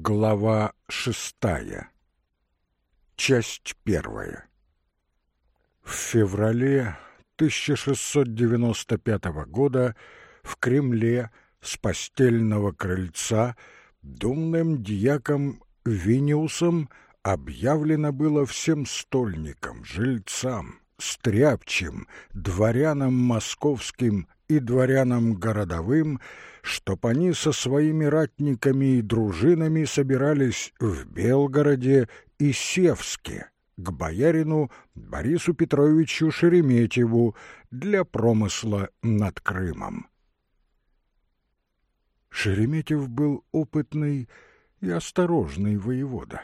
Глава шестая. Часть первая. В феврале 1695 года в Кремле с постельного крыльца думным дьяком Виниусом объявлено было всем стольникам, жильцам, стряпчим, дворянам московским и дворянам городовым, чтоб они со своими ратниками и дружинами собирались в Белгороде и Севске к боярину Борису Петровичу Шереметьеву для промысла над Крымом. Шереметьев был опытный и осторожный воевода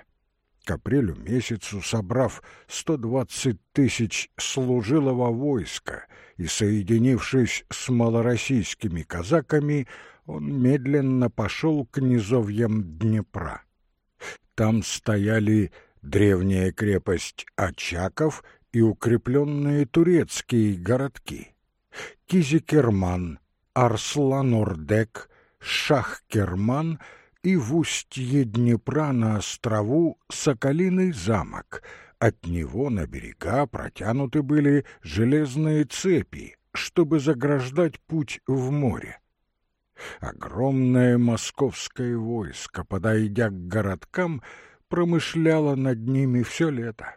к апрелю месяцу, собрав 120 тысяч служилого войска и соединившись с малороссийскими казаками, он медленно пошел к низовьям Днепра. Там стояли древняя крепость Очаков и укрепленные турецкие городки. Кизикерман, Арслан-Ордек, Шах-Керман — и в устье Днепра на острову Соколиный замок. От него на берега протянуты были железные цепи, чтобы заграждать путь в море. Огромное московское войско, подойдя к городкам, промышляло над ними все лето.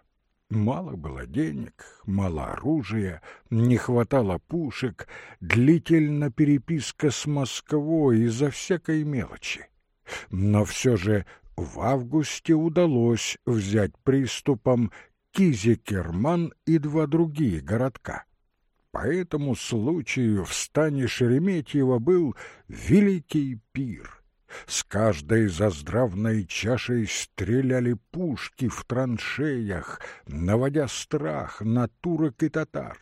Мало было денег, мало оружия, не хватало пушек, длительно переписка с Москвой из-за всякой мелочи. Но все же в августе удалось взять приступом Кизикерман и два другие городка. По этому случаю в стане Шереметьева был великий пир. С каждой заздравной чашей стреляли пушки в траншеях, наводя страх на турок и татар.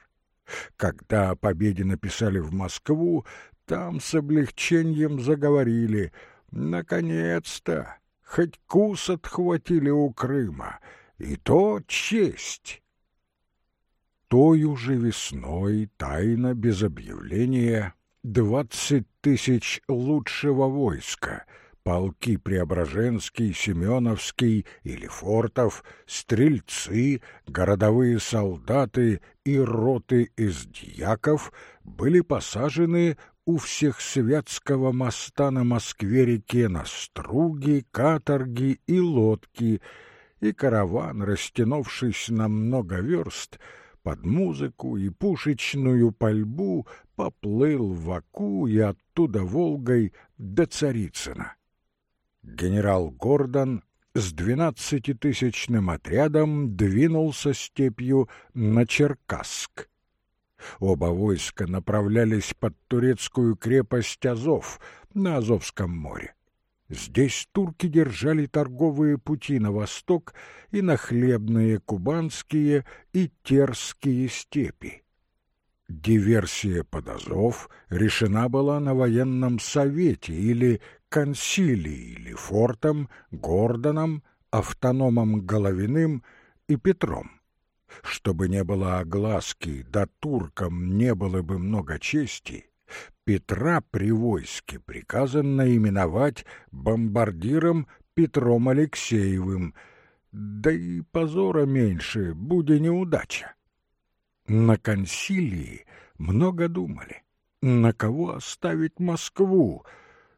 Когда о победе написали в Москву, там с облегчением заговорили — Наконец-то! Хоть кус отхватили у Крыма, и то честь. Тою же весной, тайно, без объявления, двадцать тысяч лучшего войска, полки Преображенский, Семеновский или Фортов, стрельцы, городовые солдаты и роты из дьяков были посажены у всех Святского моста на Москве-реке на струги, каторги и лодки, и караван, растянувшись на много верст, под музыку и пушечную пальбу поплыл в Аку и оттуда Волгой до Царицына. Генерал Гордон с двенадцатитысячным отрядом двинулся степью на Черкасск. Оба войска направлялись под турецкую крепость Азов на Азовском море. Здесь турки держали торговые пути на восток и на хлебные кубанские и терские степи. Диверсия под Азов решена была на военном совете или консилии или фортом, Гордоном, автономом Головиным и Петром чтобы не было огласки, да туркам не было бы много чести, Петра при войске приказано именовать бомбардиром Петром Алексеевым, да и позора меньше, буде неудача. На консилии много думали, на кого оставить Москву.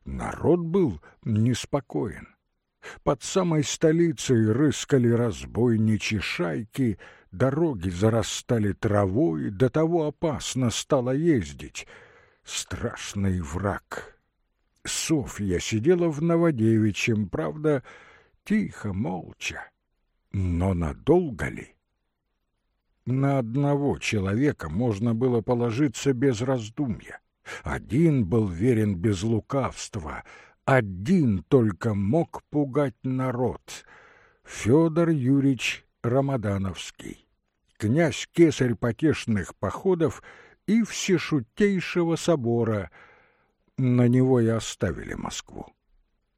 Народ был неспокоен. Под самой столицей рыскали разбойничьи шайки — дороги зарастали травой, до того опасно стало ездить. Страшный враг. Софья сидела в Новодевичьем, правда, тихо, молча. Но надолго ли? На одного человека можно было положиться без раздумья. Один был верен без лукавства, один только мог пугать народ — Федор Юрьевич Рамадановский князь-кесарь потешных походов и всешутейшего собора. На него и оставили Москву.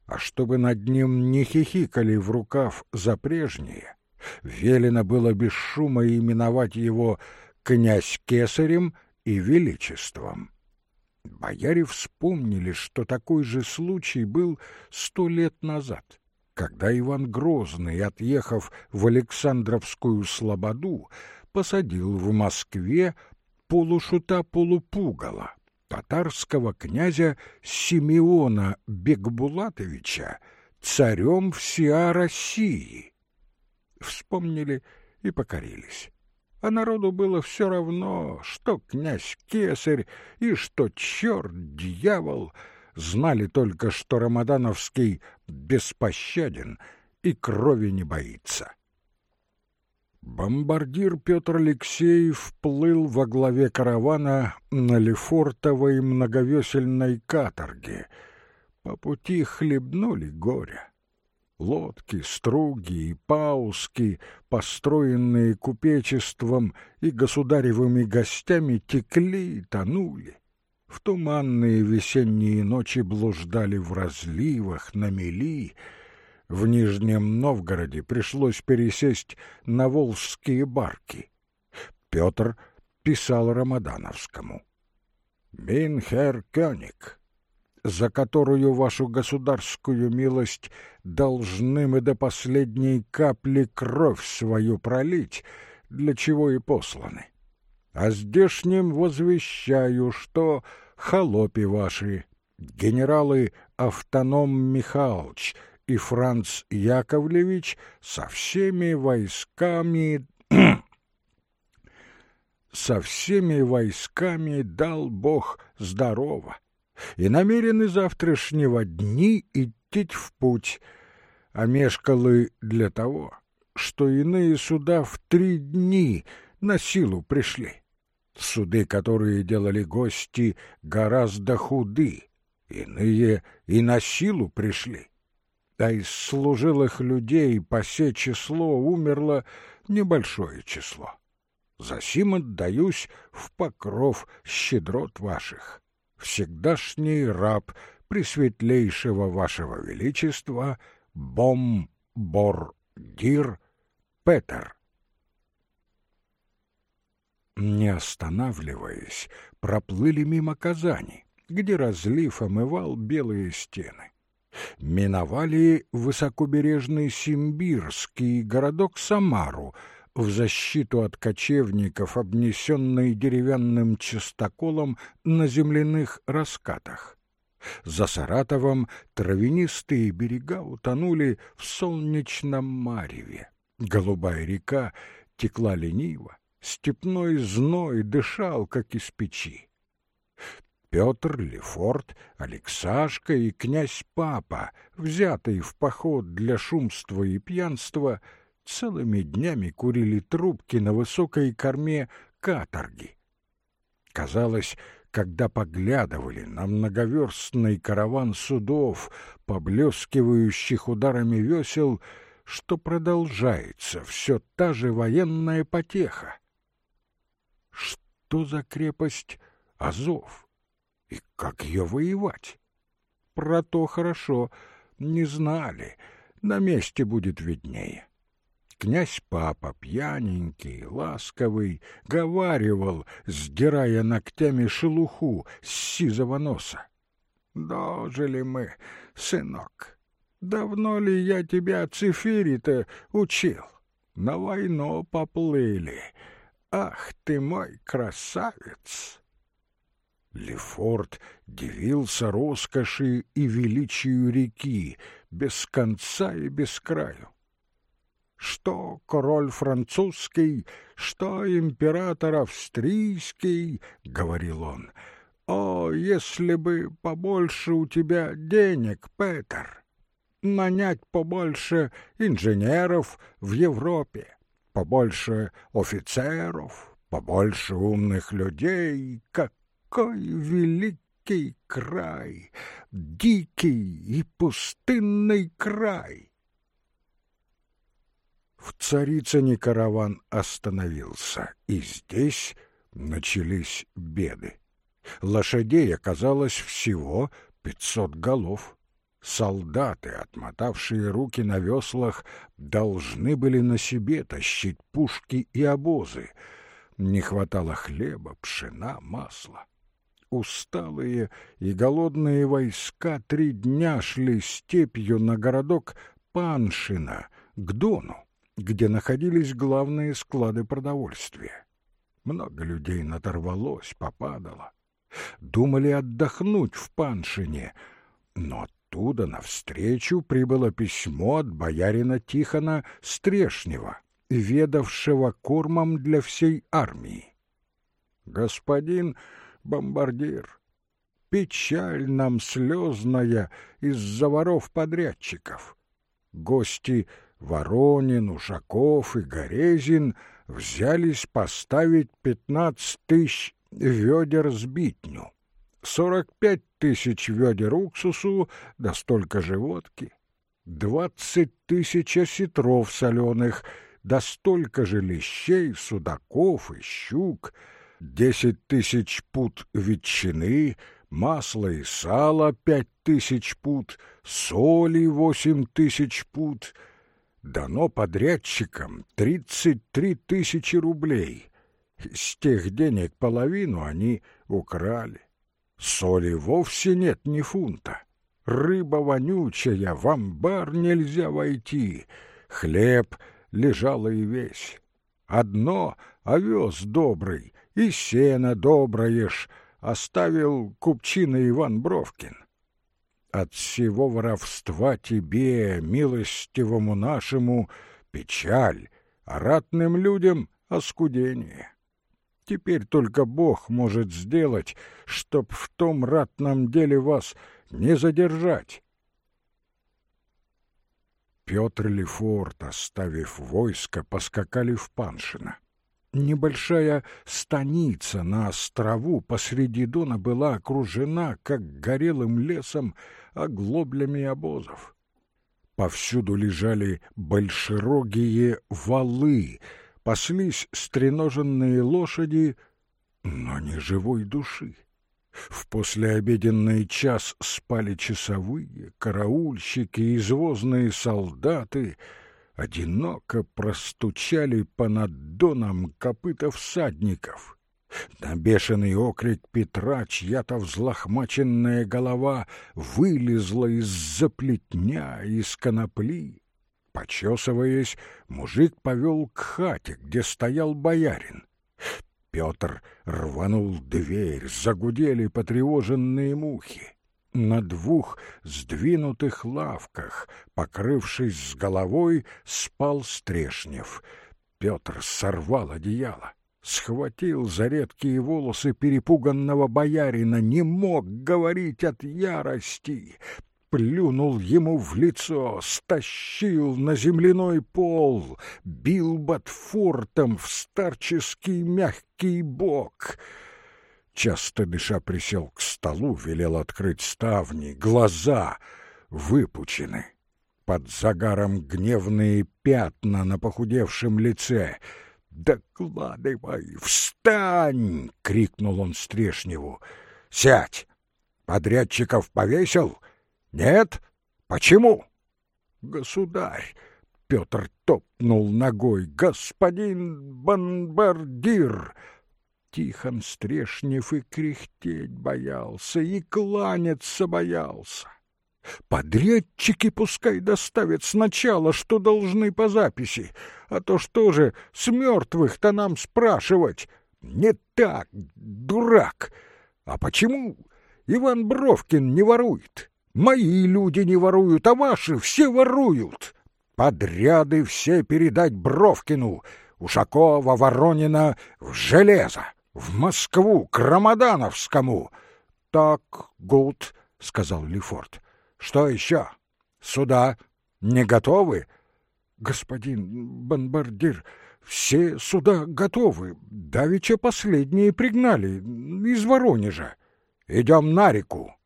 А чтобы над ним не хихикали в рукав за прежнее, велено было без шума именовать его князь-кесарем и величеством. Бояре вспомнили, что такой же случай был сто лет назад когда Иван Грозный, отъехав в Александровскую Слободу, посадил в Москве полушута-полупугала, татарского князя Симеона Бекбулатовича, царем всея России. Вспомнили и покорились. А народу было все равно, что князь-кесарь и что черт-дьявол — знали только, что Рамадановский беспощаден и крови не боится. Бомбардир Петр Алексеев плыл во главе каравана на Лефортовой многовесельной каторге. По пути хлебнули горя. Лодки, струги и пауски, построенные купечеством и государевыми гостями, текли и тонули в туманные весенние ночи блуждали в разливах, на мели. В Нижнем Новгороде пришлось пересесть на волжские барки. Петр писал Рамадановскому. «Минхер Кёник, за которую вашу государскую милость должны мы до последней капли кровь свою пролить, для чего и посланы а здешним возвещаю, что холопи ваши, генералы Автоном Михайлович и Франц Яковлевич со всеми войсками... со всеми войсками дал Бог здорово и намерены завтрашнего дни идти в путь, а мешкалы для того, что иные суда в три дни — на силу пришли. Суды, которые делали гости, гораздо худы, иные и на силу пришли. А из служилых людей по се число умерло небольшое число. Засим отдаюсь в покров щедрот ваших. Всегдашний раб пресветлейшего вашего величества бомбардир Петер. Не останавливаясь, проплыли мимо Казани, где разлив омывал белые стены. Миновали высокобережный Симбирский городок Самару, в защиту от кочевников, обнесенный деревянным частоколом на земляных раскатах. За Саратовом травянистые берега утонули в солнечном мареве. Голубая река текла лениво, степной зной дышал, как из печи. Петр, Лефорт, Алексашка и князь-папа, взятые в поход для шумства и пьянства, целыми днями курили трубки на высокой корме каторги. Казалось, когда поглядывали на многоверстный караван судов, поблескивающих ударами весел, что продолжается все та же военная потеха. Что за крепость Азов? И как ее воевать? Про то хорошо не знали, на месте будет виднее. Князь-папа, пьяненький, ласковый, говаривал, сдирая ногтями шелуху с сизого носа. «Дожили мы, сынок. Давно ли я тебя цифири-то учил? На войну поплыли, Ах ты мой красавец! Лефорт дивился роскоши и величию реки, без конца и без краю. Что король французский, что император австрийский, — говорил он, — о, если бы побольше у тебя денег, Петер, нанять побольше инженеров в Европе, побольше офицеров, побольше умных людей. Какой великий край! Дикий и пустынный край! В Царицыне караван остановился, и здесь начались беды. Лошадей оказалось всего пятьсот голов. Солдаты, отмотавшие руки на веслах, должны были на себе тащить пушки и обозы. Не хватало хлеба, пшена, масла. Усталые и голодные войска три дня шли степью на городок Паншина, к Дону, где находились главные склады продовольствия. Много людей надорвалось, попадало. Думали отдохнуть в Паншине, но оттуда навстречу прибыло письмо от боярина Тихона Стрешнева, ведавшего кормом для всей армии. «Господин бомбардир, печаль нам слезная из-за воров-подрядчиков. Гости Воронин, Ушаков и Горезин взялись поставить пятнадцать тысяч ведер сбитню, сорок пять тысяч ведер уксусу, да столько же водки, двадцать тысяч осетров соленых, да столько же лещей, судаков и щук, десять тысяч пут ветчины, масла и сала пять тысяч пут, соли восемь тысяч пут. Дано подрядчикам тридцать три тысячи рублей. С тех денег половину они украли. Соли вовсе нет ни фунта. Рыба вонючая, в амбар нельзя войти. Хлеб лежал и весь. Одно — овес добрый, и сено доброе ж оставил купчина Иван Бровкин. От всего воровства тебе, милостивому нашему, печаль, а ратным людям — оскудение. Теперь только Бог может сделать, чтоб в том ратном деле вас не задержать. Петр Лефорт, оставив войско, поскакали в Паншино. Небольшая станица на острову посреди Дона была окружена, как горелым лесом, оглоблями обозов. Повсюду лежали большерогие валы — паслись стреноженные лошади, но не живой души. В послеобеденный час спали часовые, караульщики, извозные солдаты, одиноко простучали по наддонам копыта всадников. На бешеный окрик Петра чья-то взлохмаченная голова вылезла из-за плетня, из конопли. Почесываясь, мужик повел к хате, где стоял боярин. Петр рванул дверь, загудели потревоженные мухи. На двух сдвинутых лавках, покрывшись с головой, спал Стрешнев. Петр сорвал одеяло, схватил за редкие волосы перепуганного боярина, не мог говорить от ярости, плюнул ему в лицо, стащил на земляной пол, бил ботфортом в старческий мягкий бок. Часто дыша присел к столу, велел открыть ставни, глаза выпучены. Под загаром гневные пятна на похудевшем лице. «Докладывай! Встань!» — крикнул он Стрешневу. «Сядь! Подрядчиков повесил?» Нет? Почему? Государь, Петр топнул ногой. Господин бомбардир! Тихон Стрешнев и кряхтеть боялся, и кланяться боялся. Подрядчики пускай доставят сначала, что должны по записи, а то что же с мертвых-то нам спрашивать? Не так, дурак! А почему Иван Бровкин не ворует? Мои люди не воруют, а ваши все воруют. Подряды все передать Бровкину, Ушакова, Воронина в железо, в Москву, к Рамадановскому. — Так, гуд, — сказал Лефорт. — Что еще? Суда не готовы? — Господин бомбардир, все суда готовы. Давеча последние пригнали из Воронежа. Идем на реку.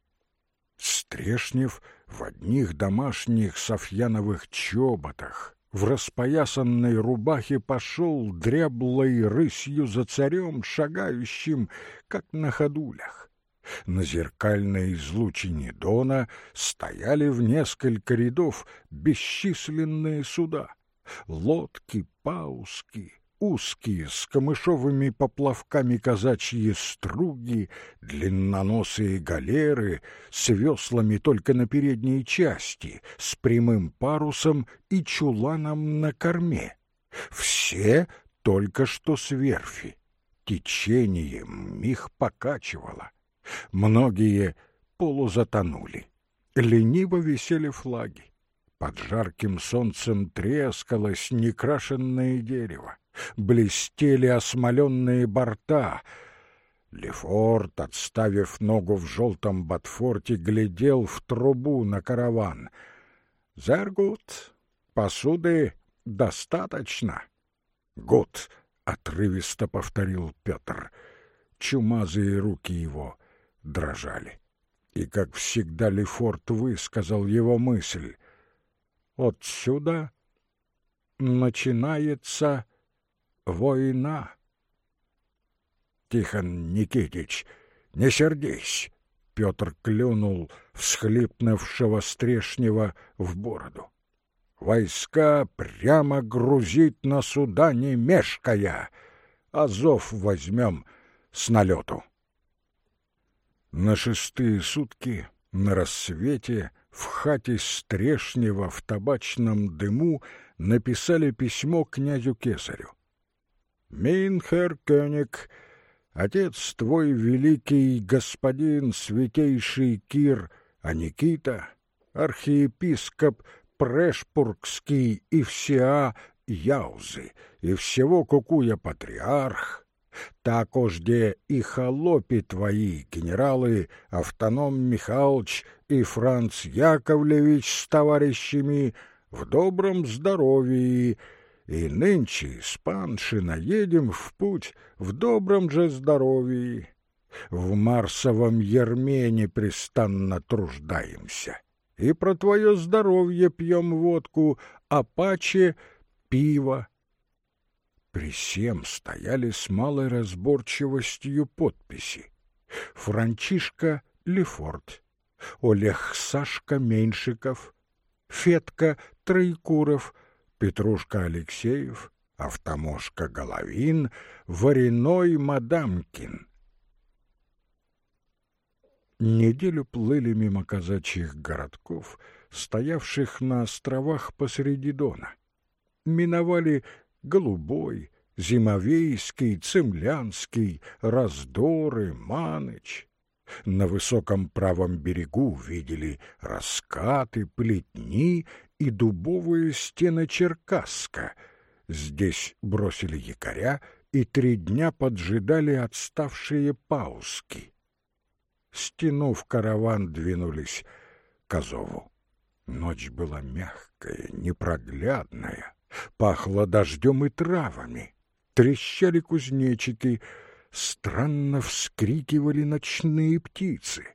Стрешнев в одних домашних софьяновых чоботах, в распоясанной рубахе пошел дряблой рысью за царем, шагающим, как на ходулях. На зеркальной излучине Дона стояли в несколько рядов бесчисленные суда. Лодки, пауски, узкие с камышовыми поплавками казачьи струги, длинноносые галеры с веслами только на передней части, с прямым парусом и чуланом на корме. Все только что с верфи. Течением их покачивало. Многие полузатонули. Лениво висели флаги. Под жарким солнцем трескалось некрашенное дерево. Блестели осмоленные борта. Лефорт, отставив ногу в желтом ботфорте, глядел в трубу на караван. «Зергут, посуды достаточно?» «Гуд!» — отрывисто повторил Петр. Чумазые руки его дрожали. И, как всегда, Лефорт высказал его мысль. «Отсюда начинается война». «Тихон Никитич, не сердись!» Петр клюнул всхлипнувшего Стрешнева в бороду. «Войска прямо грузить на суда, не мешкая. Азов возьмем с налету». На шестые сутки, на рассвете, в хате Стрешнева в табачном дыму написали письмо князю Кесарю. «Минхер Кёник, отец твой великий господин, святейший Кир, а Никита, архиепископ Прешпургский и всеа Яузы, и всего Кукуя патриарх, Також де и холопи твои, генералы Автоном Михайлович и Франц Яковлевич с товарищами в добром здоровье, и нынче с паншина едем в путь в добром же здоровье. В Марсовом ерме непрестанно труждаемся, и про твое здоровье пьем водку, а паче пиво при всем стояли с малой разборчивостью подписи. Франчишка Лефорт, Олег Сашка Меньшиков, Фетка Троекуров, Петрушка Алексеев, Автомошка Головин, Вареной Мадамкин. Неделю плыли мимо казачьих городков, стоявших на островах посреди Дона. Миновали Голубой, Зимовейский, Цемлянский, Раздоры, Маныч. На высоком правом берегу видели раскаты, плетни и дубовые стены Черкасска. Здесь бросили якоря и три дня поджидали отставшие пауски. Стянув караван, двинулись к Азову. Ночь была мягкая, непроглядная пахло дождем и травами. Трещали кузнечики, странно вскрикивали ночные птицы.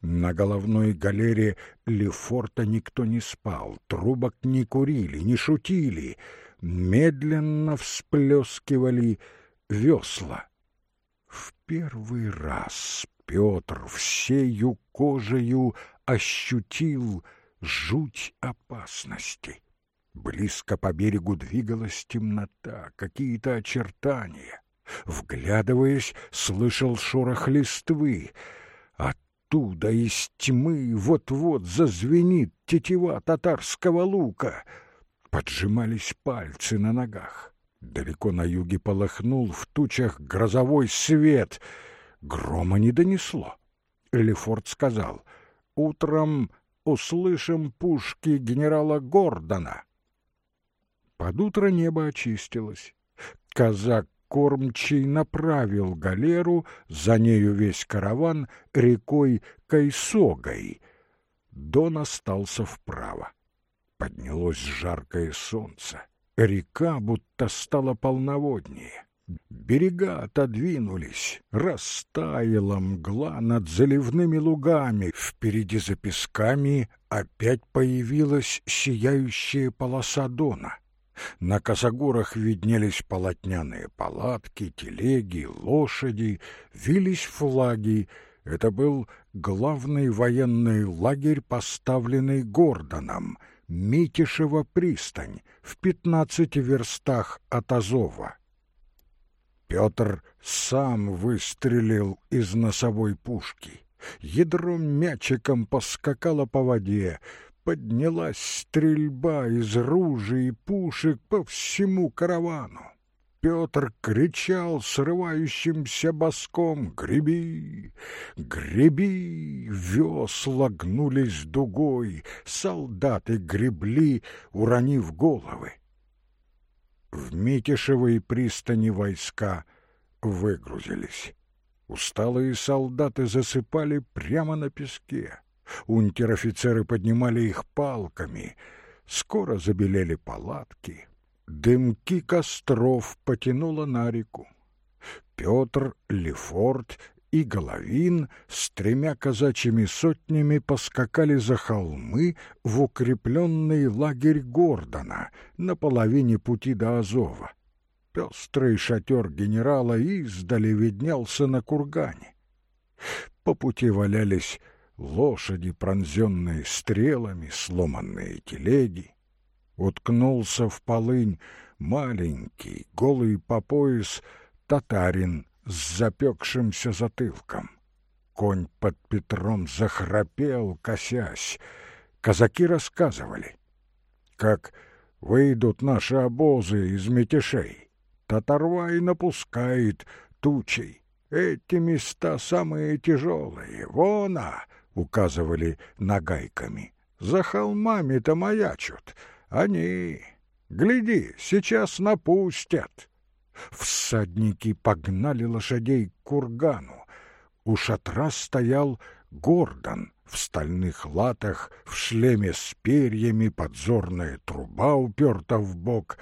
На головной галере Лефорта никто не спал, трубок не курили, не шутили, медленно всплескивали весла. В первый раз Петр всею кожею ощутил жуть опасности. Близко по берегу двигалась темнота, какие-то очертания. Вглядываясь, слышал шорох листвы. Оттуда из тьмы вот-вот зазвенит тетива татарского лука. Поджимались пальцы на ногах. Далеко на юге полыхнул в тучах грозовой свет. Грома не донесло. Лефорт сказал, «Утром услышим пушки генерала Гордона». Под утро небо очистилось. Казак кормчий направил галеру, за нею весь караван, рекой Кайсогой. Дон остался вправо. Поднялось жаркое солнце. Река будто стала полноводнее. Берега отодвинулись, растаяла мгла над заливными лугами, впереди за песками опять появилась сияющая полоса Дона. На косогорах виднелись полотняные палатки, телеги, лошади, вились флаги. Это был главный военный лагерь, поставленный Гордоном, Митишева пристань, в пятнадцати верстах от Азова. Петр сам выстрелил из носовой пушки. Ядро мячиком поскакало по воде, поднялась стрельба из ружей и пушек по всему каравану. Петр кричал срывающимся боском «Греби! Греби!» Весла гнулись дугой, солдаты гребли, уронив головы. В Митишевой пристани войска выгрузились. Усталые солдаты засыпали прямо на песке. Унтер-офицеры поднимали их палками. Скоро забелели палатки. Дымки костров потянуло на реку. Петр, Лефорт и Головин с тремя казачьими сотнями поскакали за холмы в укрепленный лагерь Гордона на половине пути до Азова. Пестрый шатер генерала издали виднелся на кургане. По пути валялись лошади, пронзенные стрелами, сломанные телеги. Уткнулся в полынь маленький, голый по пояс, татарин с запекшимся затылком. Конь под Петром захрапел, косясь. Казаки рассказывали, как выйдут наши обозы из мятежей. Татарва и напускает тучей. Эти места самые тяжелые. Вон, а, указывали нагайками. За холмами-то маячут. Они, гляди, сейчас напустят. Всадники погнали лошадей к кургану. У шатра стоял Гордон в стальных латах, в шлеме с перьями, подзорная труба уперта в бок,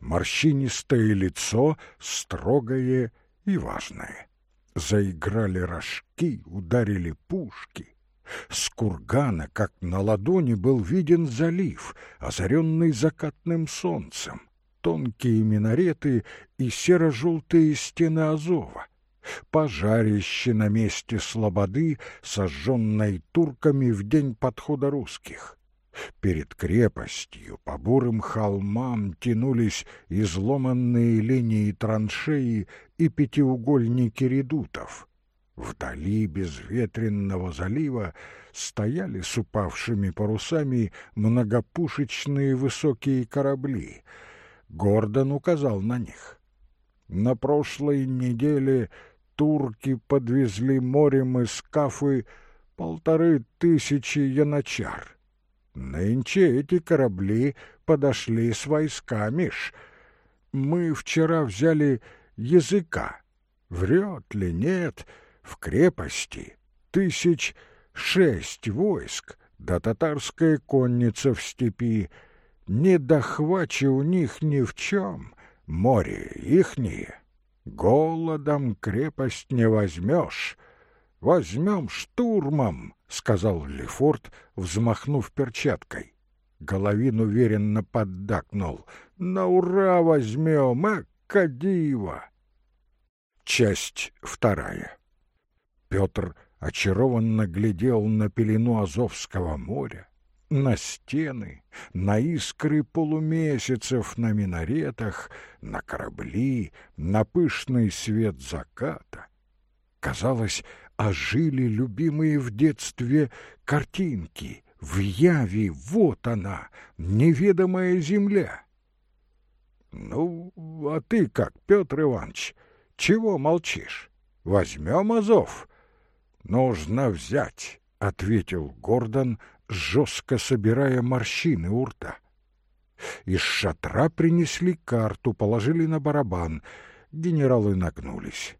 морщинистое лицо, строгое и важное. Заиграли рожки, ударили пушки. С кургана, как на ладони, был виден залив, озаренный закатным солнцем, тонкие минареты и серо-желтые стены Азова, пожарище на месте слободы, сожженной турками в день подхода русских. Перед крепостью по бурым холмам тянулись изломанные линии траншеи и пятиугольники редутов. Вдали безветренного залива стояли с упавшими парусами многопушечные высокие корабли. Гордон указал на них. На прошлой неделе турки подвезли морем из Кафы полторы тысячи яночар. Нынче эти корабли подошли с войсками ж. Мы вчера взяли языка. Врет ли, нет, — в крепости тысяч шесть войск, да татарская конница в степи. Не дохвачи у них ни в чем, море ихнее. Голодом крепость не возьмешь. Возьмем штурмом, — сказал Лефорт, взмахнув перчаткой. Головин уверенно поддакнул. На ура возьмем, эка дива! Часть вторая. Петр очарованно глядел на пелену Азовского моря, на стены, на искры полумесяцев на минаретах, на корабли, на пышный свет заката. Казалось, ожили любимые в детстве картинки. В яви вот она, неведомая земля. Ну, а ты как, Петр Иванович, чего молчишь? Возьмем Азов, «Нужно взять», — ответил Гордон, жестко собирая морщины у рта. Из шатра принесли карту, положили на барабан. Генералы нагнулись.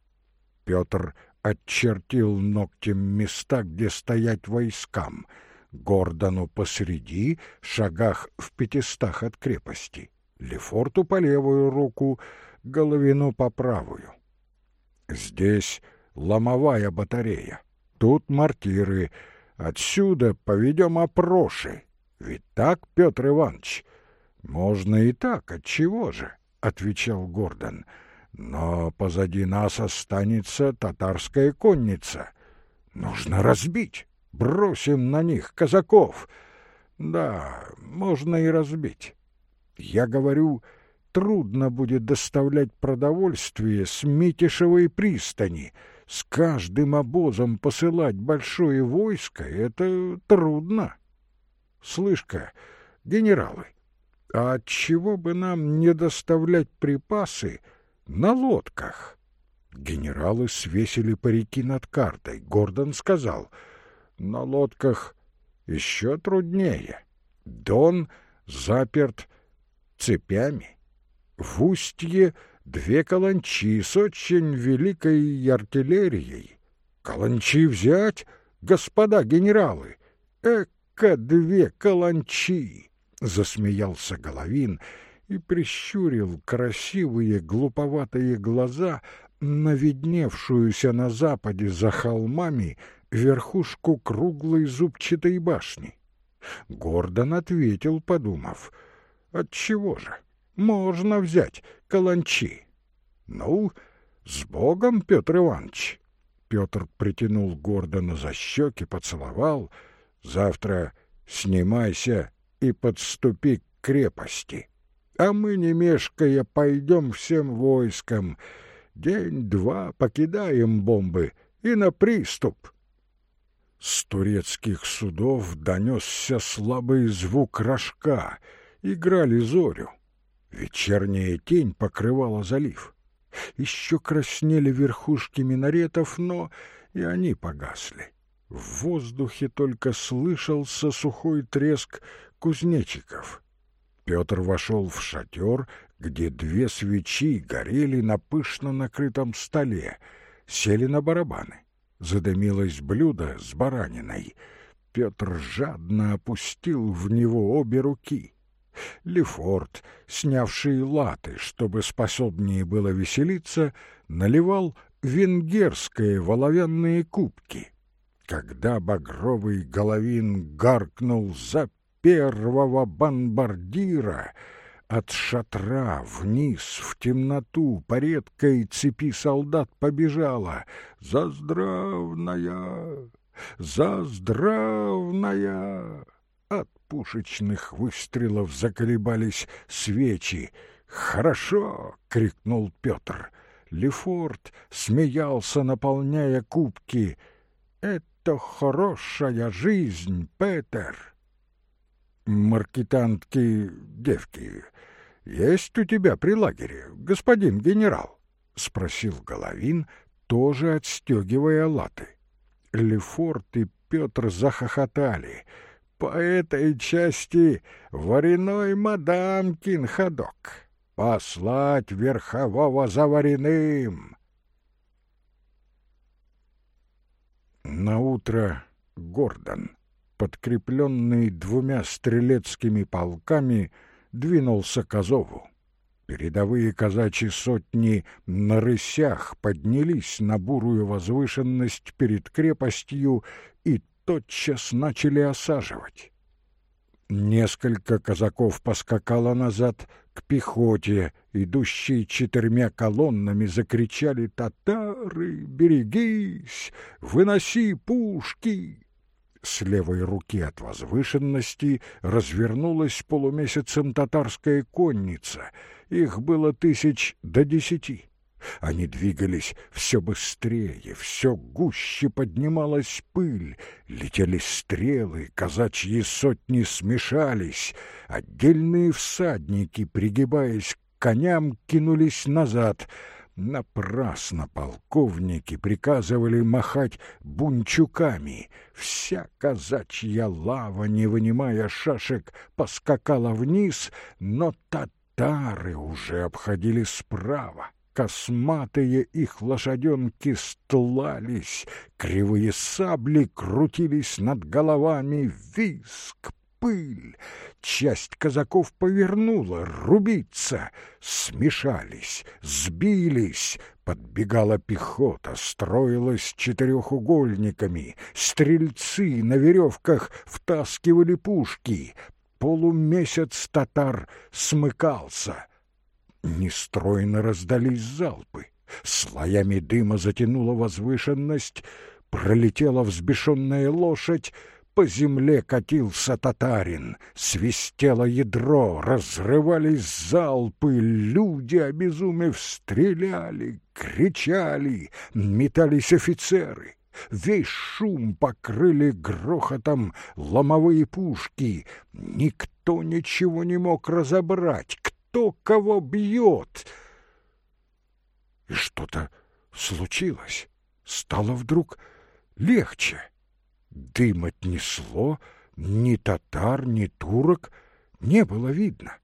Петр отчертил ногтем места, где стоять войскам. Гордону посреди, шагах в пятистах от крепости. Лефорту по левую руку, Головину по правую. Здесь ломовая батарея. Тут мартиры. Отсюда поведем опроши. Ведь так, Петр Иванович? Можно и так, отчего же? — отвечал Гордон. Но позади нас останется татарская конница. Нужно разбить. Бросим на них казаков. Да, можно и разбить. Я говорю, трудно будет доставлять продовольствие с Митишевой пристани. С каждым обозом посылать большое войско — это трудно. Слышь-ка, генералы, а отчего бы нам не доставлять припасы на лодках? Генералы свесили парики над картой. Гордон сказал, на лодках еще труднее. Дон заперт цепями. В устье две каланчи с очень великой артиллерией. Каланчи взять, господа генералы? Эка две каланчи! Засмеялся Головин и прищурил красивые глуповатые глаза на видневшуюся на западе за холмами верхушку круглой зубчатой башни. Гордон ответил, подумав, «Отчего же? Можно взять каланчи». «Ну, с Богом, Петр Иванович!» Петр притянул Гордона за щеки, поцеловал. «Завтра снимайся и подступи к крепости. А мы, не мешкая, пойдем всем войском. День-два покидаем бомбы и на приступ». С турецких судов донесся слабый звук рожка. Играли зорю. Вечерняя тень покрывала залив. Еще краснели верхушки минаретов, но и они погасли. В воздухе только слышался сухой треск кузнечиков. Петр вошел в шатер, где две свечи горели на пышно накрытом столе, сели на барабаны задымилось блюдо с бараниной. Петр жадно опустил в него обе руки. Лефорт, снявший латы, чтобы способнее было веселиться, наливал венгерские воловянные кубки. Когда багровый головин гаркнул за первого бомбардира — от шатра вниз в темноту по редкой цепи солдат побежала. «Заздравная! Заздравная!» Пушечных выстрелов заколебались свечи. «Хорошо!» — крикнул Петр. Лефорт смеялся, наполняя кубки. «Это хорошая жизнь, Петер!» маркетантки девки есть у тебя при лагере, господин генерал? — спросил Головин, тоже отстегивая латы. Лефорт и Петр захохотали. По этой части вареной мадамкин ходок. Послать верхового за вареным. Наутро Гордон подкрепленный двумя стрелецкими полками, двинулся к Азову. Передовые казачьи сотни на рысях поднялись на бурую возвышенность перед крепостью и тотчас начали осаживать. Несколько казаков поскакало назад к пехоте, идущие четырьмя колоннами, закричали «Татары, берегись! Выноси пушки!» С левой руки от возвышенности развернулась полумесяцем татарская конница. Их было тысяч до десяти. Они двигались все быстрее, все гуще поднималась пыль, летели стрелы, казачьи сотни смешались, отдельные всадники, пригибаясь к коням, кинулись назад — Напрасно полковники приказывали махать бунчуками. Вся казачья лава, не вынимая шашек, поскакала вниз, но татары уже обходили справа. Косматые их лошаденки стлались, кривые сабли крутились над головами, виск, пыль. Часть казаков повернула, рубиться. Смешались, сбились. Подбегала пехота, строилась четырехугольниками. Стрельцы на веревках втаскивали пушки. Полумесяц татар смыкался. Нестройно раздались залпы. Слоями дыма затянула возвышенность, пролетела взбешенная лошадь, по земле катился татарин, свистело ядро, разрывались залпы, люди, обезумев, стреляли, кричали, метались офицеры. Весь шум покрыли грохотом ломовые пушки. Никто ничего не мог разобрать, кто кого бьет. И что-то случилось. Стало вдруг легче. Дым отнесло, ни татар, ни турок не было видно.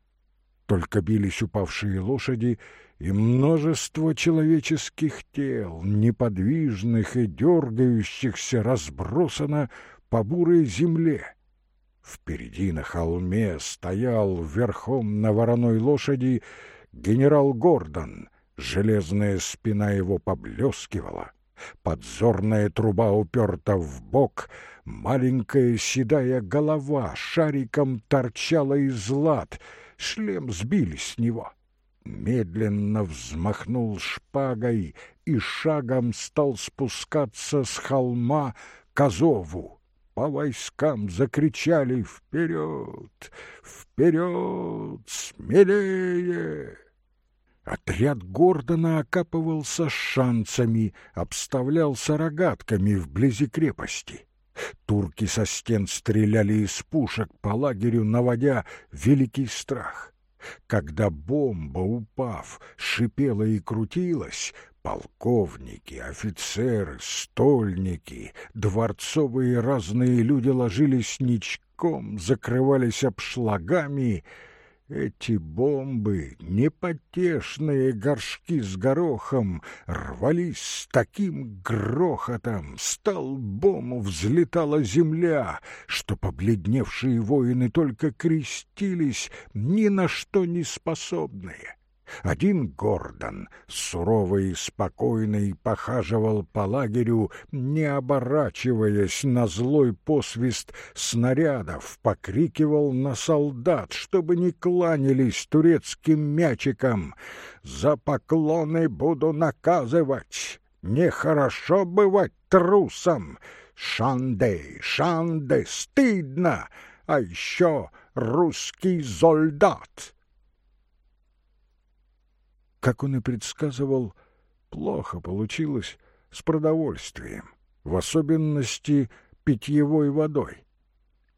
Только бились упавшие лошади и множество человеческих тел, неподвижных и дергающихся, разбросано по бурой земле. Впереди на холме стоял верхом на вороной лошади генерал Гордон. Железная спина его поблескивала подзорная труба уперта в бок, маленькая седая голова шариком торчала из лад, шлем сбили с него. Медленно взмахнул шпагой и шагом стал спускаться с холма к Азову. По войскам закричали «Вперед! Вперед! Смелее!» Отряд Гордона окапывался шанцами, обставлялся рогатками вблизи крепости. Турки со стен стреляли из пушек по лагерю, наводя великий страх. Когда бомба, упав, шипела и крутилась, полковники, офицеры, стольники, дворцовые разные люди ложились ничком, закрывались обшлагами — эти бомбы, непотешные горшки с горохом, рвались с таким грохотом, столбом взлетала земля, что побледневшие воины только крестились, ни на что не способные. Один Гордон, суровый и спокойный, похаживал по лагерю, не оборачиваясь на злой посвист снарядов, покрикивал на солдат, чтобы не кланялись турецким мячикам. «За поклоны буду наказывать! Нехорошо бывать трусом! Шанде, шанде, стыдно! А еще русский солдат!» Как он и предсказывал, плохо получилось с продовольствием, в особенности питьевой водой.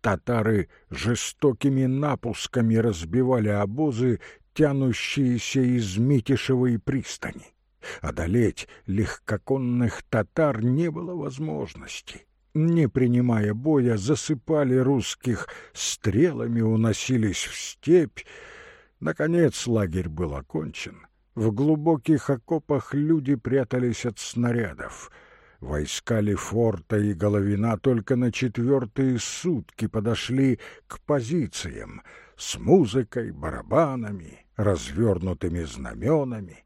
Татары жестокими напусками разбивали обозы, тянущиеся из Митишевой пристани. Одолеть легкоконных татар не было возможности. Не принимая боя, засыпали русских, стрелами уносились в степь. Наконец лагерь был окончен — в глубоких окопах люди прятались от снарядов. Войска Лефорта и Головина только на четвертые сутки подошли к позициям с музыкой, барабанами, развернутыми знаменами.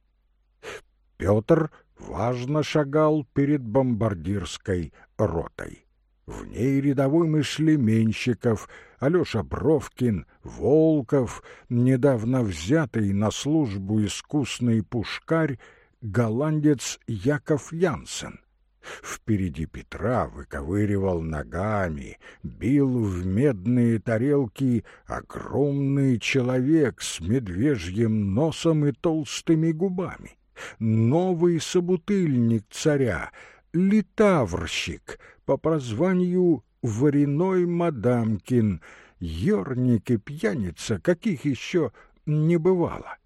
Петр важно шагал перед бомбардирской ротой. В ней рядовым и шли Менщиков, Алеша Бровкин, Волков, недавно взятый на службу искусный пушкарь, голландец Яков Янсен. Впереди Петра выковыривал ногами, бил в медные тарелки огромный человек с медвежьим носом и толстыми губами. Новый собутыльник царя, литаврщик, по прозванию Вареной Мадамкин, ерник и пьяница, каких еще не бывало.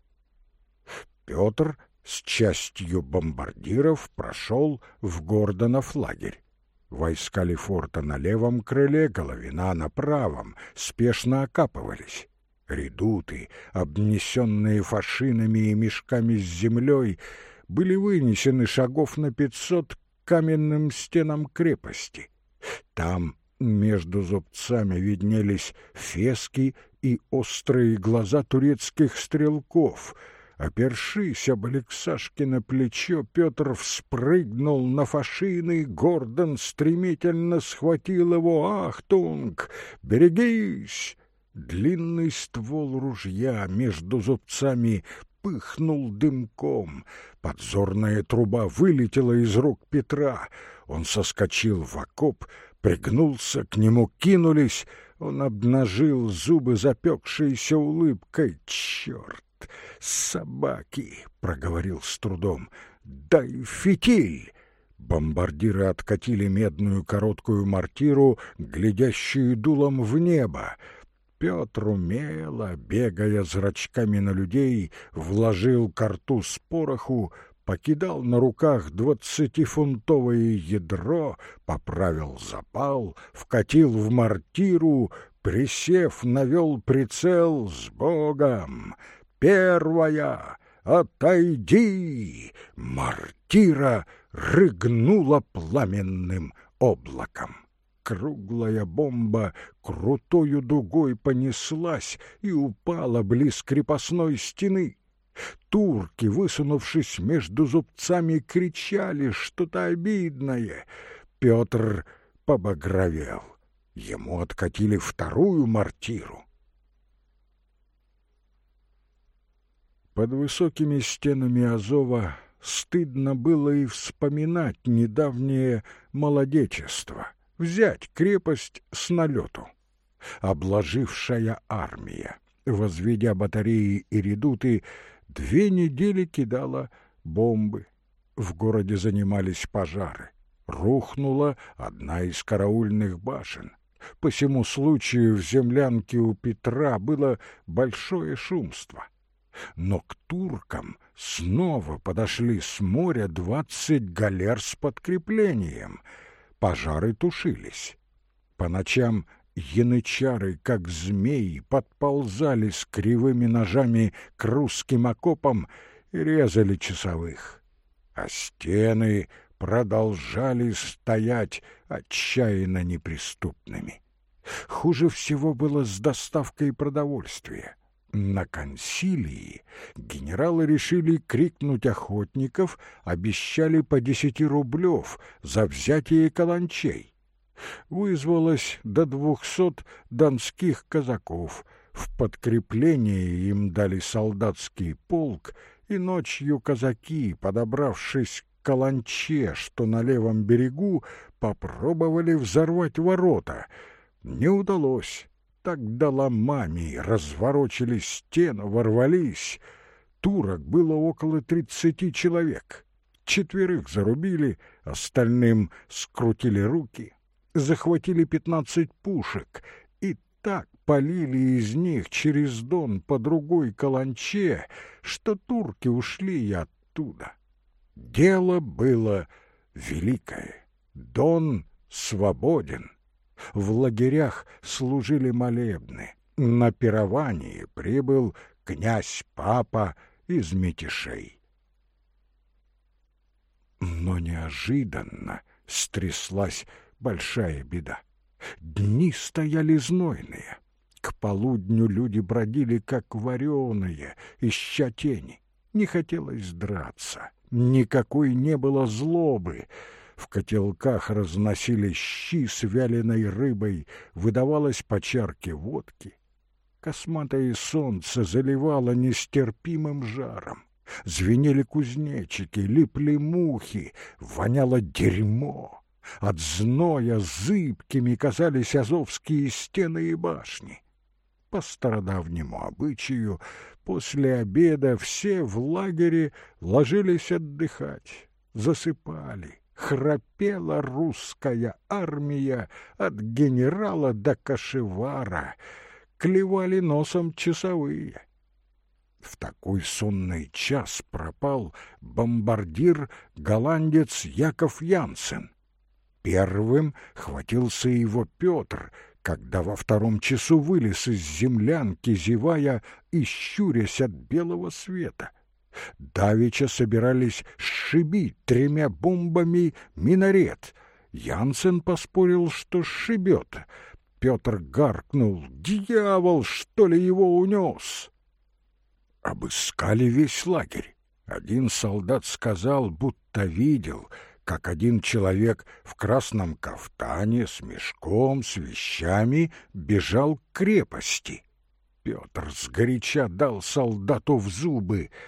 Петр с частью бомбардиров прошел в Гордонов лагерь. Войска Лефорта на левом крыле, Головина на правом, спешно окапывались. Редуты, обнесенные фашинами и мешками с землей, были вынесены шагов на пятьсот каменным стенам крепости. Там между зубцами виднелись фески и острые глаза турецких стрелков. Опершись об Алексашкино плечо, Петр вспрыгнул на фашины, Гордон стремительно схватил его. «Achtung! Берегись!» Длинный ствол ружья между зубцами пыхнул дымком. Подзорная труба вылетела из рук Петра. Он соскочил в окоп, пригнулся, к нему кинулись, он обнажил зубы запекшейся улыбкой. «Черт! Собаки!» — проговорил с трудом. «Дай фитиль!» Бомбардиры откатили медную короткую мортиру, глядящую дулом в небо. Петр умело, бегая зрачками на людей, вложил картуз пороху, покидал на руках двадцатифунтовое ядро, поправил запал, вкатил в мортиру, присев, навел прицел с Богом. Первая! Отойди! Мортира рыгнула пламенным облаком. Круглая бомба крутою дугой понеслась и упала близ крепостной стены. Турки, высунувшись между зубцами, кричали что-то обидное. Петр побагровел. Ему откатили вторую мортиру. Под высокими стенами Азова стыдно было и вспоминать недавнее молодечество, взять крепость с налету. Обложившая армия, возведя батареи и редуты, две недели кидала бомбы. В городе занимались пожары. Рухнула одна из караульных башен. По всему случаю в землянке у Петра было большое шумство. Но к туркам снова подошли с моря двадцать галер с подкреплением. Пожары тушились. По ночам янычары, как змеи, подползали с кривыми ножами к русским окопам и резали часовых. А стены продолжали стоять отчаянно неприступными. Хуже всего было с доставкой продовольствия. На консилии генералы решили крикнуть охотников, обещали по десяти рублев за взятие каланчей. Вызвалось до двухсот донских казаков. В подкрепление им дали солдатский полк, и ночью казаки, подобравшись к каланче, что на левом берегу, попробовали взорвать ворота. Не удалось Тогда ломами разворочили стену, ворвались. Турок было около тридцати человек. Четверых зарубили, остальным скрутили руки, захватили пятнадцать пушек и так полили из них через Дон по другой каланче, что турки ушли и оттуда. Дело было великое. Дон свободен в лагерях служили молебны. На пировании прибыл князь-папа из Метишей. Но неожиданно стряслась большая беда. Дни стояли знойные. К полудню люди бродили, как вареные, ища тени. Не хотелось драться, никакой не было злобы. В котелках разносились щи с вяленой рыбой, выдавалось по чарке водки. Косматое солнце заливало нестерпимым жаром. Звенели кузнечики, липли мухи, воняло дерьмо. От зноя зыбкими казались азовские стены и башни. По стародавнему обычаю, после обеда все в лагере ложились отдыхать, засыпали храпела русская армия от генерала до кошевара, клевали носом часовые. В такой сонный час пропал бомбардир-голландец Яков Янсен. Первым хватился его Петр, когда во втором часу вылез из землянки, зевая и щурясь от белого света — Давича собирались сшибить тремя бомбами минарет. Янсен поспорил, что сшибет. Петр гаркнул. «Дьявол, что ли, его унес?» Обыскали весь лагерь. Один солдат сказал, будто видел, как один человек в красном кафтане с мешком, с вещами бежал к крепости. Петр сгоряча дал солдату в зубы —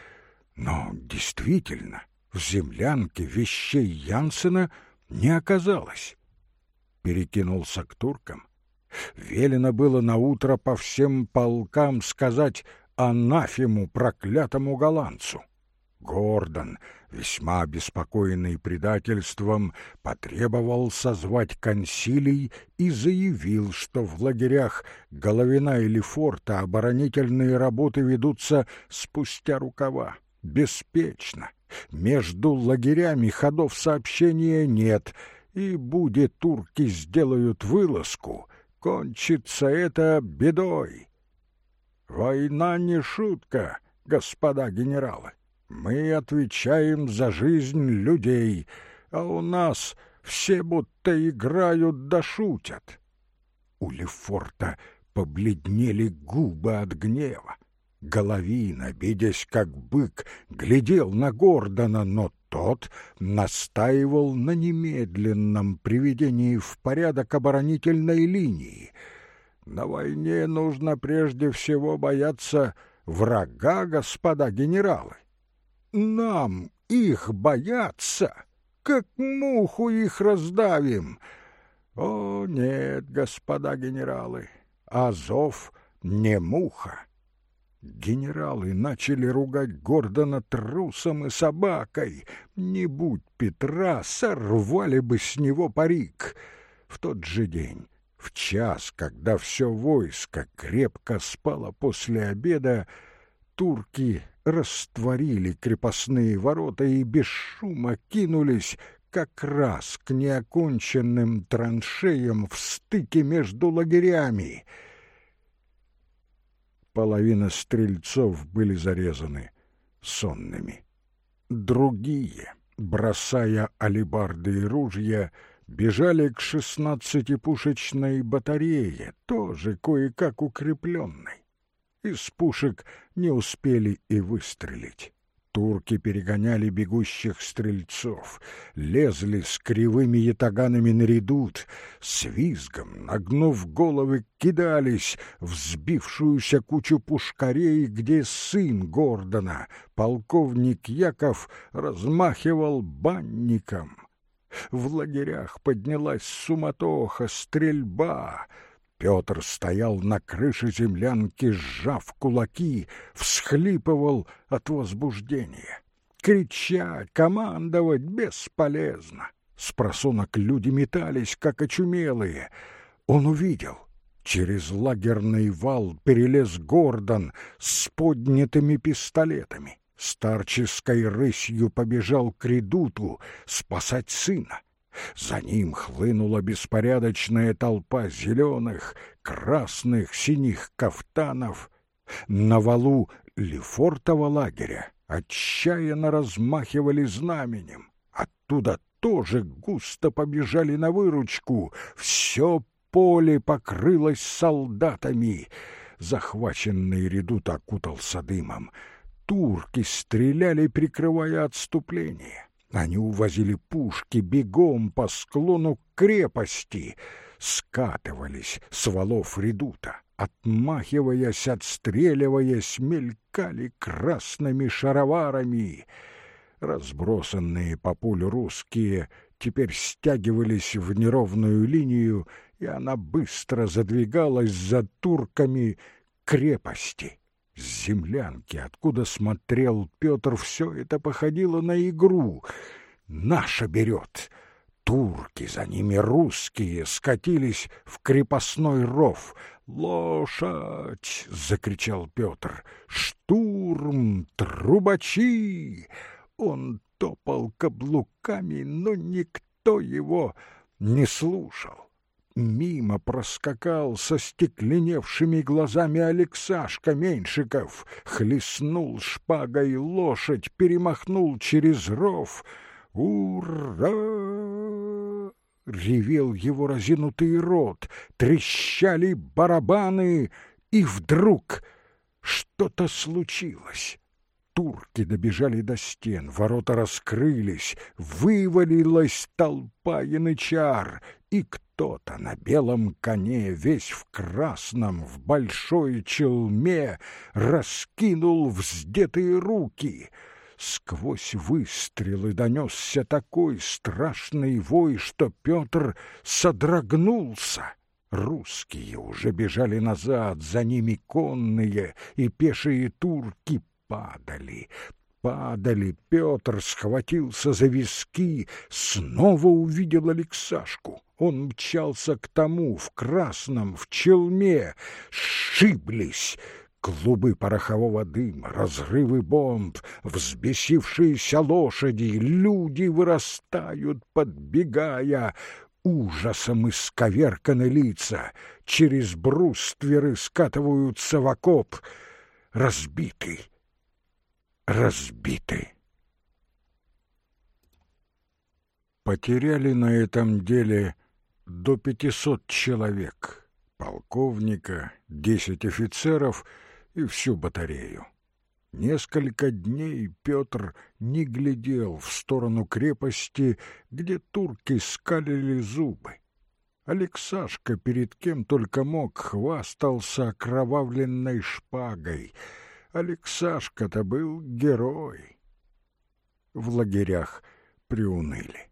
но действительно, в землянке вещей Янсена не оказалось. перекинулся к туркам. Велено было наутро по всем полкам сказать анафему проклятому голландцу. Гордон, весьма обеспокоенный предательством, потребовал созвать консилий и заявил, что в лагерях Головина или Форта оборонительные работы ведутся спустя рукава, беспечно. Между лагерями ходов сообщения нет, и будет турки сделают вылазку, кончится это бедой. Война не шутка, господа генералы. Мы отвечаем за жизнь людей, а у нас все будто играют да шутят. У Лефорта побледнели губы от гнева. Головина, видясь как бык, глядел на Гордона, но тот настаивал на немедленном приведении в порядок оборонительной линии. На войне нужно прежде всего бояться врага, господа генералы. Нам их бояться, как муху их раздавим. О, нет, господа генералы, Азов не муха. Генералы начали ругать Гордона трусом и собакой. Не будь Петра, сорвали бы с него парик. В тот же день, в час, когда все войско крепко спало после обеда, турки растворили крепостные ворота и без шума кинулись как раз к неоконченным траншеям в стыке между лагерями. Половина стрельцов были зарезаны сонными. Другие, бросая алебарды и ружья, бежали к шестнадцатипушечной батарее, тоже кое-как укрепленной. Из пушек не успели и выстрелить. Турки перегоняли бегущих стрельцов, лезли с кривыми ятаганами на редут, с визгом, нагнув головы, кидались в сбившуюся кучу пушкарей, где сын Гордона, полковник Яков, размахивал банником. В лагерях поднялась суматоха, стрельба — Петр стоял на крыше землянки, сжав кулаки, всхлипывал от возбуждения. Кричать, командовать бесполезно. С просонок люди метались, как очумелые. Он увидел. Через лагерный вал перелез Гордон с поднятыми пистолетами. Старческой рысью побежал к редуту спасать сына. За ним хлынула беспорядочная толпа зеленых, красных, синих кафтанов. На валу Лефортова лагеря отчаянно размахивали знаменем. Оттуда тоже густо побежали на выручку. Все поле покрылось солдатами. Захваченный редут окутался дымом. Турки стреляли, прикрывая отступление. Они увозили пушки бегом по склону крепости, скатывались с валов редута, отмахиваясь, отстреливаясь, мелькали красными шароварами. Разбросанные по полю русские теперь стягивались в неровную линию, и она быстро задвигалась за турками крепости. С землянки, откуда смотрел Петр, все это походило на игру. Наша берет. Турки, за ними русские, скатились в крепостной ров. «Лошадь!» — закричал Петр. «Штурм! Трубачи!» Он топал каблуками, но никто его не слушал. Мимо проскакал со стекленевшими глазами Алексашка Меньшиков, хлестнул шпагой лошадь, перемахнул через ров. «Ура!» — ревел его разинутый рот, трещали барабаны, и вдруг что-то случилось. Турки добежали до стен, ворота раскрылись, вывалилась толпа янычар, и кто-то на белом коне, весь в красном, в большой челме, раскинул вздетые руки. Сквозь выстрелы донесся такой страшный вой, что Петр содрогнулся. Русские уже бежали назад, за ними конные и пешие турки падали, падали. Петр схватился за виски, снова увидел Алексашку. Он мчался к тому, в красном, в челме. Шиблись! Клубы порохового дыма, разрывы бомб, взбесившиеся лошади, люди вырастают, подбегая. Ужасом исковерканы лица, через брустверы скатываются в окоп. Разбиты, разбиты. Потеряли на этом деле до пятисот человек, полковника, десять офицеров и всю батарею. Несколько дней Петр не глядел в сторону крепости, где турки скалили зубы. Алексашка перед кем только мог хвастался окровавленной шпагой. Алексашка-то был герой. В лагерях приуныли.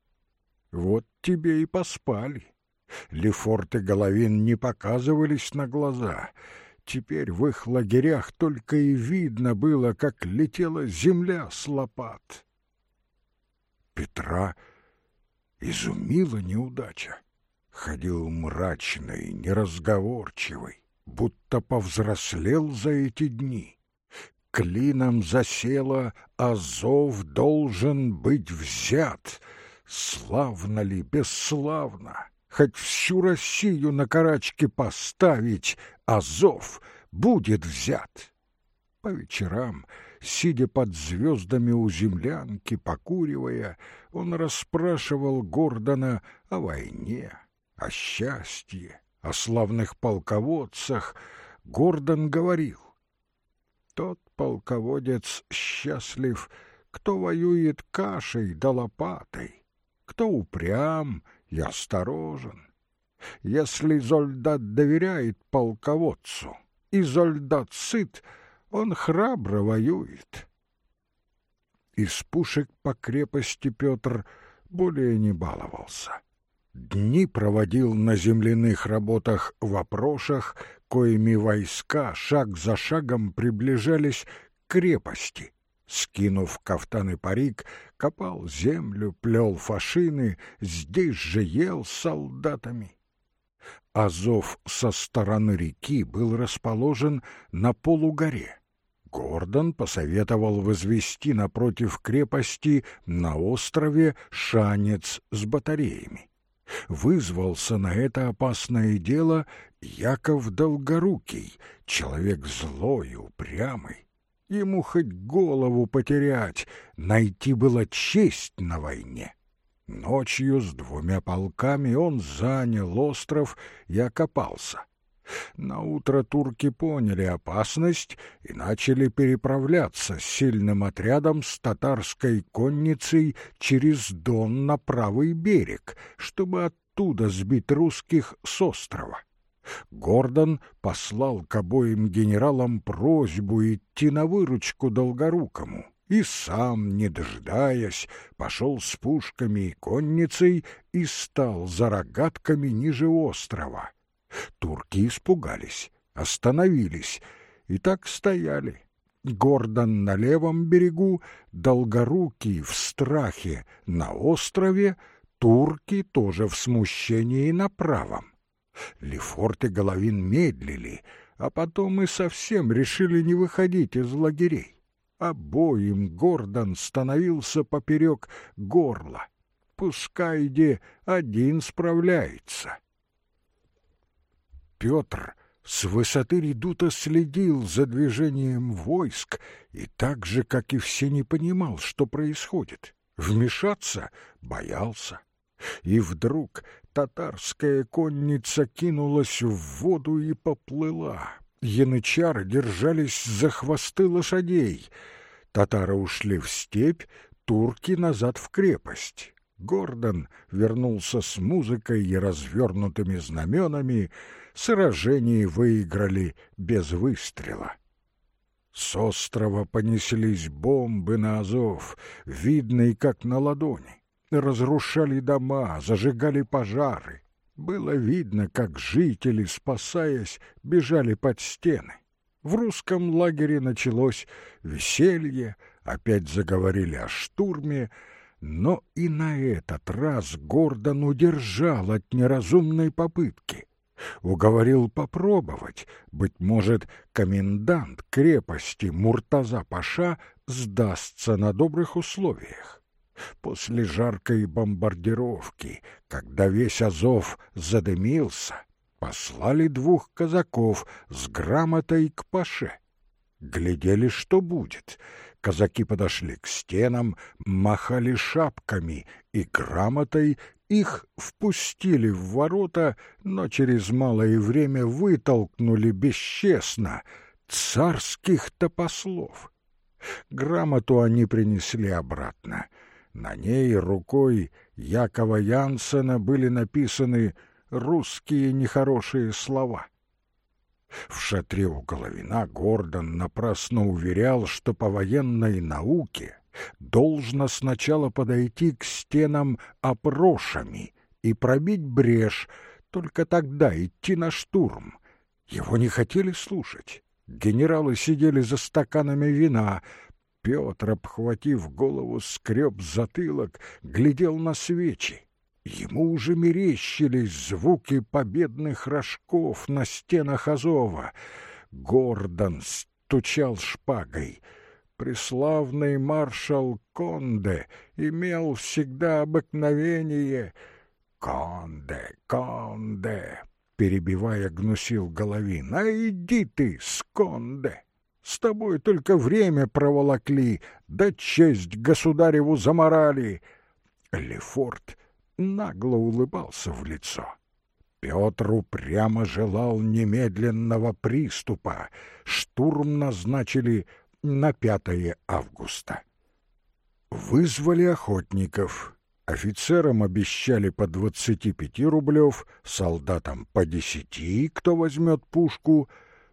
Вот тебе и поспали. Лефорт и Головин не показывались на глаза. Теперь в их лагерях только и видно было, как летела земля с лопат. Петра изумила неудача. Ходил мрачный, неразговорчивый, будто повзрослел за эти дни. Клином засела, Азов должен быть взят. Славно ли, бесславно? хоть всю Россию на карачки поставить, Азов будет взят. По вечерам, сидя под звездами у землянки, покуривая, он расспрашивал Гордона о войне, о счастье, о славных полководцах. Гордон говорил, «Тот полководец счастлив, кто воюет кашей да лопатой, кто упрям и осторожен. Если солдат доверяет полководцу, и солдат сыт, он храбро воюет. Из пушек по крепости Петр более не баловался. Дни проводил на земляных работах в опрошах, коими войска шаг за шагом приближались к крепости, Скинув кафтан и парик, копал землю, плел фашины, здесь же ел с солдатами. Азов со стороны реки был расположен на полугоре. Гордон посоветовал возвести напротив крепости на острове шанец с батареями. Вызвался на это опасное дело Яков Долгорукий, человек злой упрямый. Ему хоть голову потерять, найти было честь на войне. Ночью с двумя полками он занял остров и окопался. Наутро турки поняли опасность и начали переправляться с сильным отрядом с татарской конницей через Дон на правый берег, чтобы оттуда сбить русских с острова. Гордон послал к обоим генералам просьбу идти на выручку Долгорукому и сам, не дожидаясь, пошел с пушками и конницей и стал за рогатками ниже острова. Турки испугались, остановились и так стояли. Гордон на левом берегу, Долгорукий в страхе на острове, турки тоже в смущении на правом. Лефорт и Головин медлили, а потом и совсем решили не выходить из лагерей. Обоим Гордон становился поперек горла. Пускай где один справляется. Петр с высоты редута следил за движением войск и так же, как и все, не понимал, что происходит. Вмешаться боялся. И вдруг татарская конница кинулась в воду и поплыла. Янычары держались за хвосты лошадей. Татары ушли в степь, турки назад в крепость. Гордон вернулся с музыкой и развернутыми знаменами, сражение выиграли без выстрела. С острова понеслись бомбы на Азов, видные как на ладони. Разрушали дома, зажигали пожары. Было видно, как жители, спасаясь, бежали под стены. В русском лагере началось веселье, опять заговорили о штурме, но и на этот раз Гордон удержал от неразумной попытки уговорил попробовать. Быть может, комендант крепости Муртаза-Паша сдастся на добрых условиях. После жаркой бомбардировки, когда весь Азов задымился, послали двух казаков с грамотой к Паше. Глядели, что будет. Казаки подошли к стенам, махали шапками и грамотой их впустили в ворота, но через малое время вытолкнули бесчестно царских-то послов. Грамоту они принесли обратно. На ней рукой Якова Янсена были написаны русские нехорошие слова. В шатре у Головина Гордон напрасно уверял, что по военной науке должно сначала подойти к стенам опрошами и пробить брешь, только тогда идти на штурм. Его не хотели слушать. Генералы сидели за стаканами вина. Петр, обхватив голову, скреб затылок, глядел на свечи. Ему уже мерещились звуки победных рожков на стенах Азова. Гордон стучал шпагой — преславный маршал Конде имел всегда обыкновение «Конде, Конде», перебивая, гнусил Головин, «А иди ты с Конде! С тобой только время проволокли, да честь государеву заморали!» Лефорт нагло улыбался в лицо. Петру прямо желал немедленного приступа. Штурм назначили на 5 августа. Вызвали охотников. Офицерам обещали по 25 рублев, солдатам по 10, кто возьмет пушку.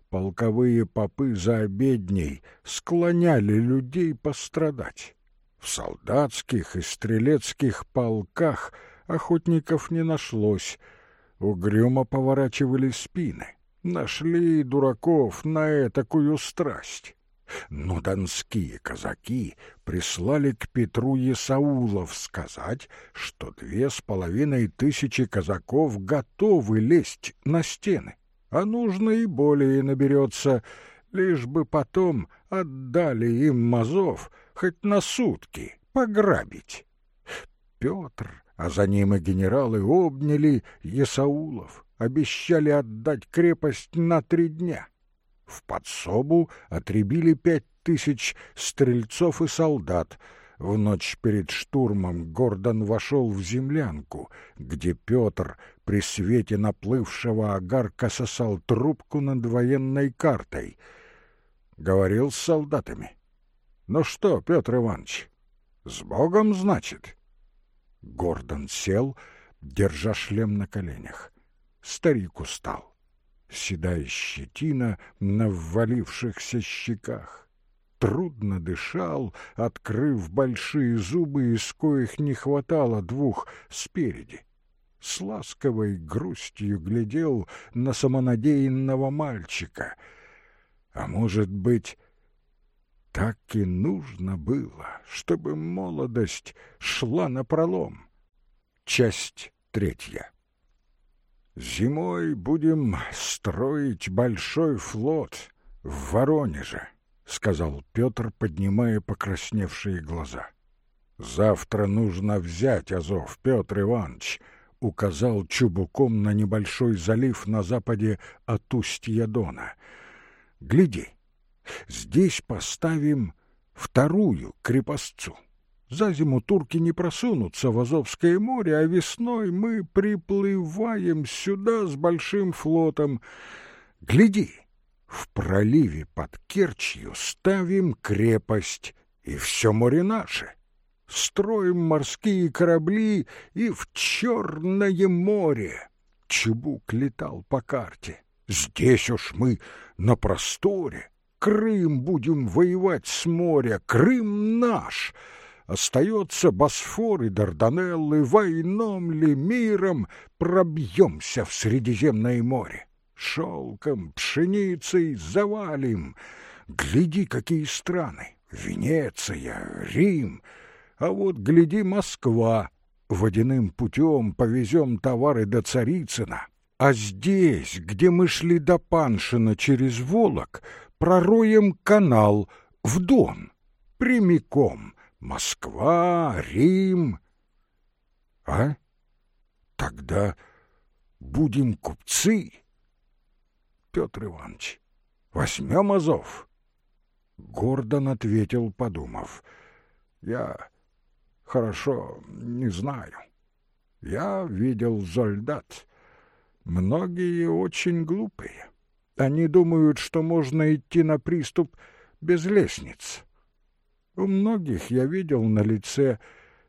Полковые попы за обедней склоняли людей пострадать. В солдатских и стрелецких полках охотников не нашлось. Угрюмо поворачивали спины. Нашли дураков на такую страсть но донские казаки прислали к Петру Есаулов сказать, что две с половиной тысячи казаков готовы лезть на стены, а нужно и более наберется, лишь бы потом отдали им Мазов хоть на сутки пограбить. Петр, а за ним и генералы обняли Есаулов, обещали отдать крепость на три дня. В подсобу отребили пять тысяч стрельцов и солдат. В ночь перед штурмом Гордон вошел в землянку, где Петр при свете наплывшего огарка сосал трубку над военной картой. Говорил с солдатами. «Ну что, Петр Иванович, с Богом, значит?» Гордон сел, держа шлем на коленях. Старик устал седая щетина на ввалившихся щеках. Трудно дышал, открыв большие зубы, из коих не хватало двух спереди. С ласковой грустью глядел на самонадеянного мальчика. А может быть, так и нужно было, чтобы молодость шла напролом. Часть третья. Зимой будем строить большой флот в Воронеже, сказал Петр, поднимая покрасневшие глаза. Завтра нужно взять Азов, Петр Иванович, указал чубуком на небольшой залив на западе от устья Дона. Гляди, здесь поставим вторую крепостцу. За зиму турки не просунутся в Азовское море, а весной мы приплываем сюда с большим флотом. Гляди, в проливе под Керчью ставим крепость, и все море наше. Строим морские корабли и в Черное море. Чебук летал по карте. Здесь уж мы на просторе. Крым будем воевать с моря, Крым наш. Остается Босфор и Дарданеллы, войном ли миром пробьемся в Средиземное море. Шелком, пшеницей завалим. Гляди, какие страны! Венеция, Рим, а вот, гляди, Москва. Водяным путем повезем товары до Царицына. А здесь, где мы шли до Паншина через Волок, пророем канал в Дон, прямиком. Москва, Рим. А? Тогда будем купцы. Петр Иванович, возьмем Азов. Гордон ответил, подумав. Я хорошо не знаю. Я видел солдат. Многие очень глупые. Они думают, что можно идти на приступ без лестниц. У многих я видел на лице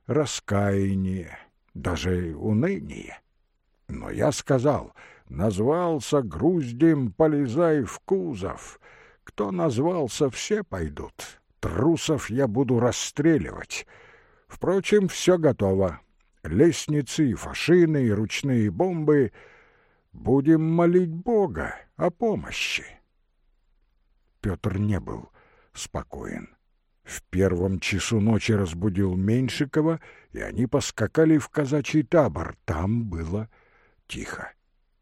раскаяние, даже уныние. Но я сказал, назвался груздем, полезай в кузов. Кто назвался, все пойдут. Трусов я буду расстреливать. Впрочем, все готово. Лестницы, фашины и ручные бомбы — Будем молить Бога о помощи. Петр не был спокоен. В первом часу ночи разбудил Меньшикова, и они поскакали в казачий табор. Там было тихо.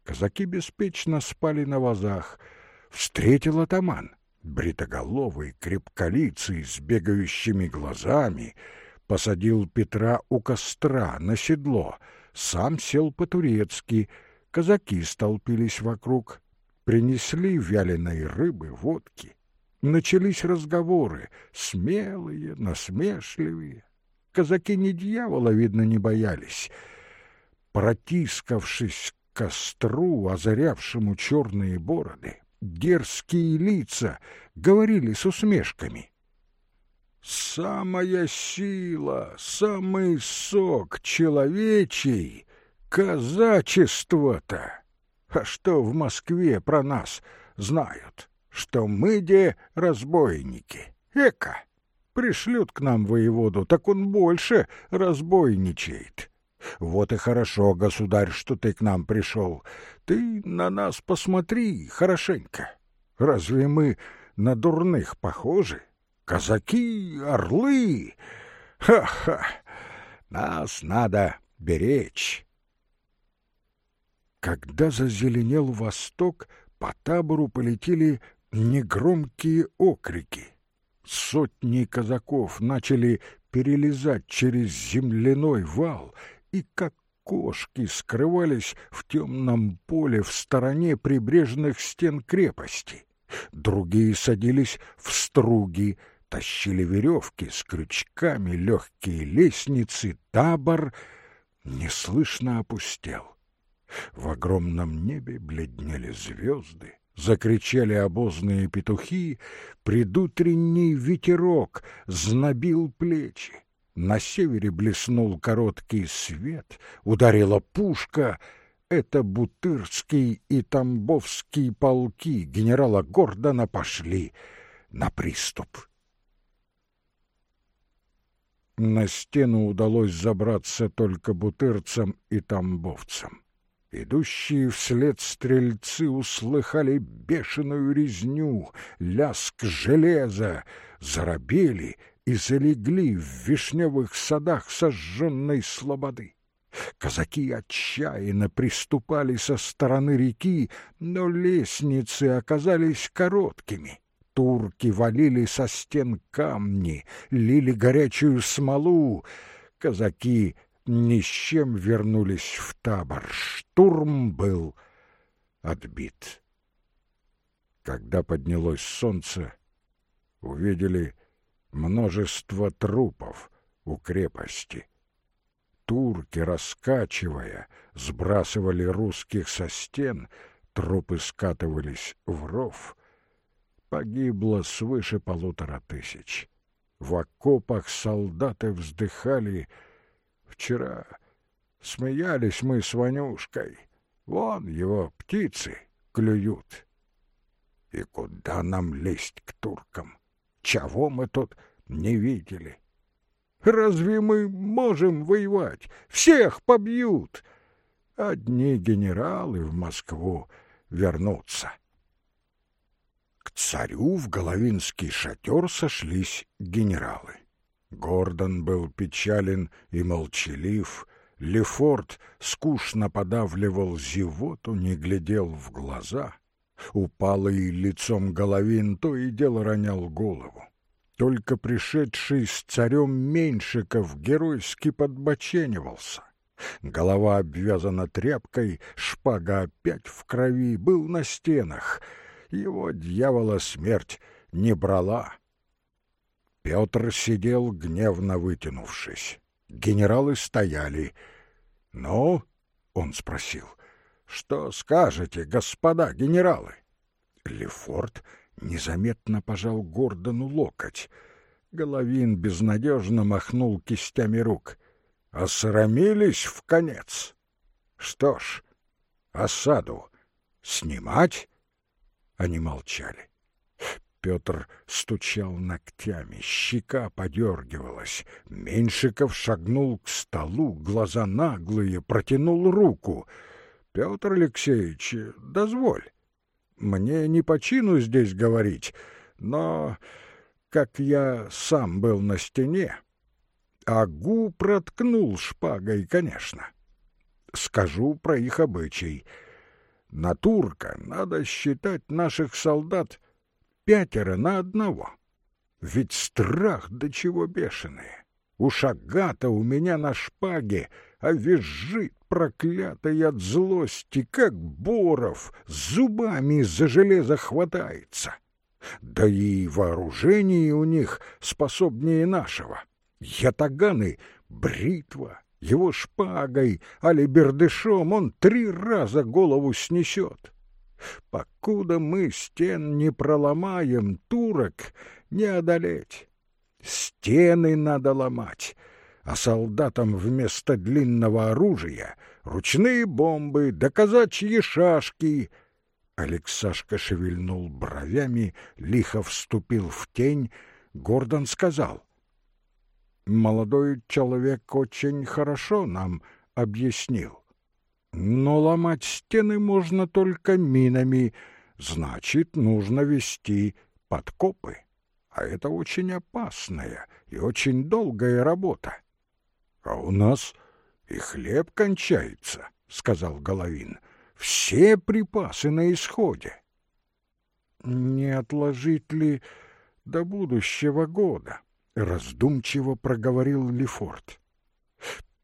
Казаки беспечно спали на вазах. Встретил атаман, бритоголовый, крепколицый, с бегающими глазами, посадил Петра у костра на седло, сам сел по-турецки — Казаки столпились вокруг, принесли вяленой рыбы, водки. Начались разговоры, смелые, насмешливые. Казаки ни дьявола, видно, не боялись. Протискавшись к костру, озарявшему черные бороды, дерзкие лица говорили с усмешками. «Самая сила, самый сок человечий Казачество-то! А что в Москве про нас знают? Что мы де разбойники? Эка! Пришлют к нам воеводу, так он больше разбойничает. Вот и хорошо, государь, что ты к нам пришел. Ты на нас посмотри хорошенько. Разве мы на дурных похожи? Казаки, орлы! Ха-ха! Нас надо беречь. Когда зазеленел восток, по табору полетели негромкие окрики. Сотни казаков начали перелезать через земляной вал и, как кошки, скрывались в темном поле в стороне прибрежных стен крепости. Другие садились в струги, тащили веревки с крючками, легкие лестницы, табор неслышно опустел. В огромном небе бледнели звезды, закричали обозные петухи, предутренний ветерок знобил плечи. На севере блеснул короткий свет, ударила пушка. Это Бутырский и Тамбовский полки генерала Гордона пошли на приступ. На стену удалось забраться только бутырцам и тамбовцам. Идущие вслед стрельцы услыхали бешеную резню, ляск железа, заробели и залегли в вишневых садах сожженной слободы. Казаки отчаянно приступали со стороны реки, но лестницы оказались короткими. Турки валили со стен камни, лили горячую смолу. Казаки ни с чем вернулись в табор. Штурм был отбит. Когда поднялось солнце, увидели множество трупов у крепости. Турки, раскачивая, сбрасывали русских со стен, трупы скатывались в ров. Погибло свыше полутора тысяч. В окопах солдаты вздыхали — Вчера смеялись мы с Ванюшкой. Вон его птицы клюют. И куда нам лезть к туркам? Чего мы тут не видели? Разве мы можем воевать? Всех побьют. Одни генералы в Москву вернутся. К царю в Головинский шатер сошлись генералы. Гордон был печален и молчалив, Лефорт скучно подавливал зевоту, не глядел в глаза. Упалый лицом Головин то и дело ронял голову. Только пришедший с царем Меньшиков геройски подбоченивался. Голова обвязана тряпкой, шпага опять в крови, был на стенах. Его дьявола смерть не брала. Петр сидел, гневно вытянувшись. Генералы стояли. «Ну?» — он спросил. «Что скажете, господа генералы?» Лефорт незаметно пожал Гордону локоть. Головин безнадежно махнул кистями рук. «Осрамились в конец. Что ж, осаду снимать?» Они молчали. Петр стучал ногтями, щека подергивалась. Меньшиков шагнул к столу, глаза наглые, протянул руку. «Петр Алексеевич, дозволь. Мне не по чину здесь говорить, но, как я сам был на стене, Агу проткнул шпагой, конечно. Скажу про их обычай. На турка надо считать наших солдат пятеро на одного. Ведь страх до чего бешеные. У шагата у меня на шпаге, а визжит проклятый от злости, как боров, зубами за железо хватается. Да и вооружение у них способнее нашего. Ятаганы — бритва, его шпагой, али бердышом он три раза голову снесет. Покуда мы стен не проломаем, турок не одолеть. Стены надо ломать, а солдатам вместо длинного оружия ручные бомбы да казачьи шашки. Алексашка шевельнул бровями, лихо вступил в тень. Гордон сказал. «Молодой человек очень хорошо нам объяснил. Но ломать стены можно только минами, значит, нужно вести подкопы. А это очень опасная и очень долгая работа. А у нас и хлеб кончается, сказал Головин. Все припасы на исходе. Не отложить ли до будущего года? раздумчиво проговорил Лефорт.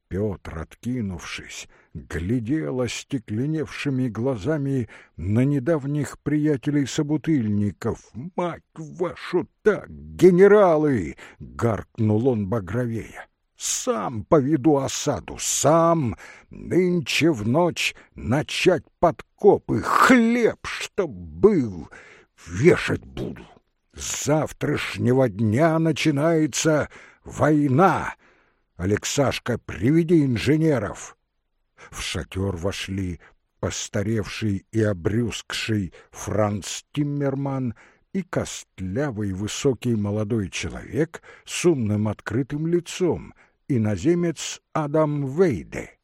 Петр, откинувшись, глядел остекленевшими глазами на недавних приятелей-собутыльников. «Мать вашу так, генералы!» — гаркнул он багровея. «Сам поведу осаду, сам нынче в ночь начать подкопы, хлеб, чтоб был, вешать буду. С завтрашнего дня начинается война!» Алексашка, приведи инженеров. В шатер вошли постаревший и обрюзгший Франц Тиммерман и костлявый высокий молодой человек с умным открытым лицом, иноземец Адам Вейде.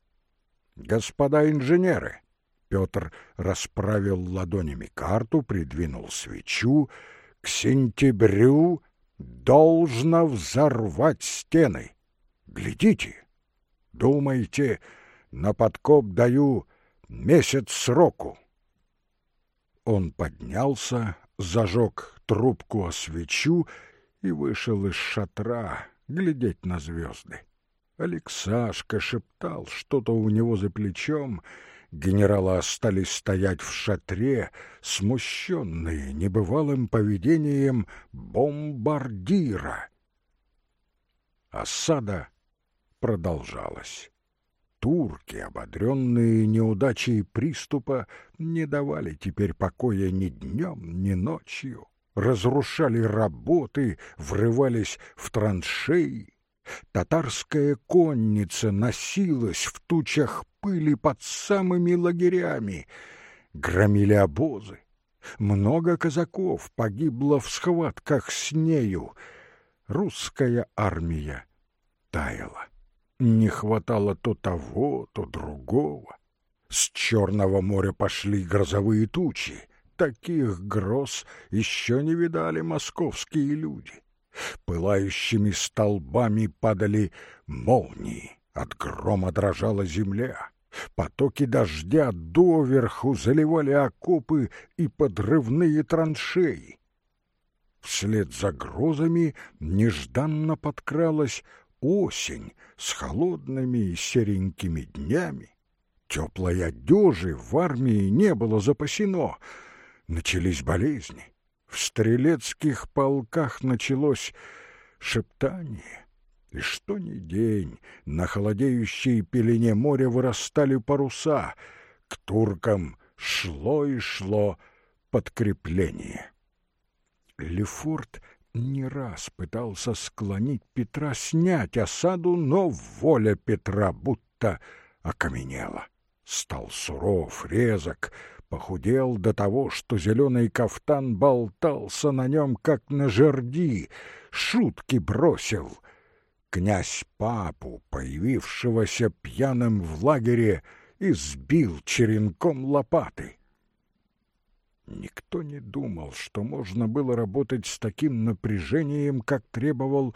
«Господа инженеры!» Петр расправил ладонями карту, придвинул свечу. «К сентябрю должно взорвать стены!» Глядите, думаете, на подкоп даю месяц сроку. Он поднялся, зажег трубку о свечу и вышел из шатра глядеть на звезды. Алексашка шептал что-то у него за плечом, генералы остались стоять в шатре, смущенные небывалым поведением бомбардира. Осада продолжалась. Турки, ободренные неудачей приступа, не давали теперь покоя ни днем, ни ночью, разрушали работы, врывались в траншеи. Татарская конница носилась в тучах пыли под самыми лагерями, громили обозы, Много казаков погибло в схватках с нею. Русская армия таяла. Не хватало то того, то другого. С Черного моря пошли грозовые тучи. Таких гроз еще не видали московские люди. Пылающими столбами падали молнии, от грома дрожала земля. Потоки дождя доверху заливали окопы и подрывные траншеи. Вслед за грозами нежданно подкралась осень с холодными и серенькими днями. Теплой одежи в армии не было запасено. Начались болезни. В стрелецких полках началось шептание. И что ни день на холодеющей пелене моря вырастали паруса. К туркам шло и шло подкрепление. Лефорт не раз пытался склонить Петра снять осаду, но воля Петра будто окаменела. Стал суров, резок, похудел до того, что зеленый кафтан болтался на нем, как на жерди, шутки бросил. Князь папу, появившегося пьяным в лагере, избил черенком лопаты. Никто не думал, что можно было работать с таким напряжением, как требовал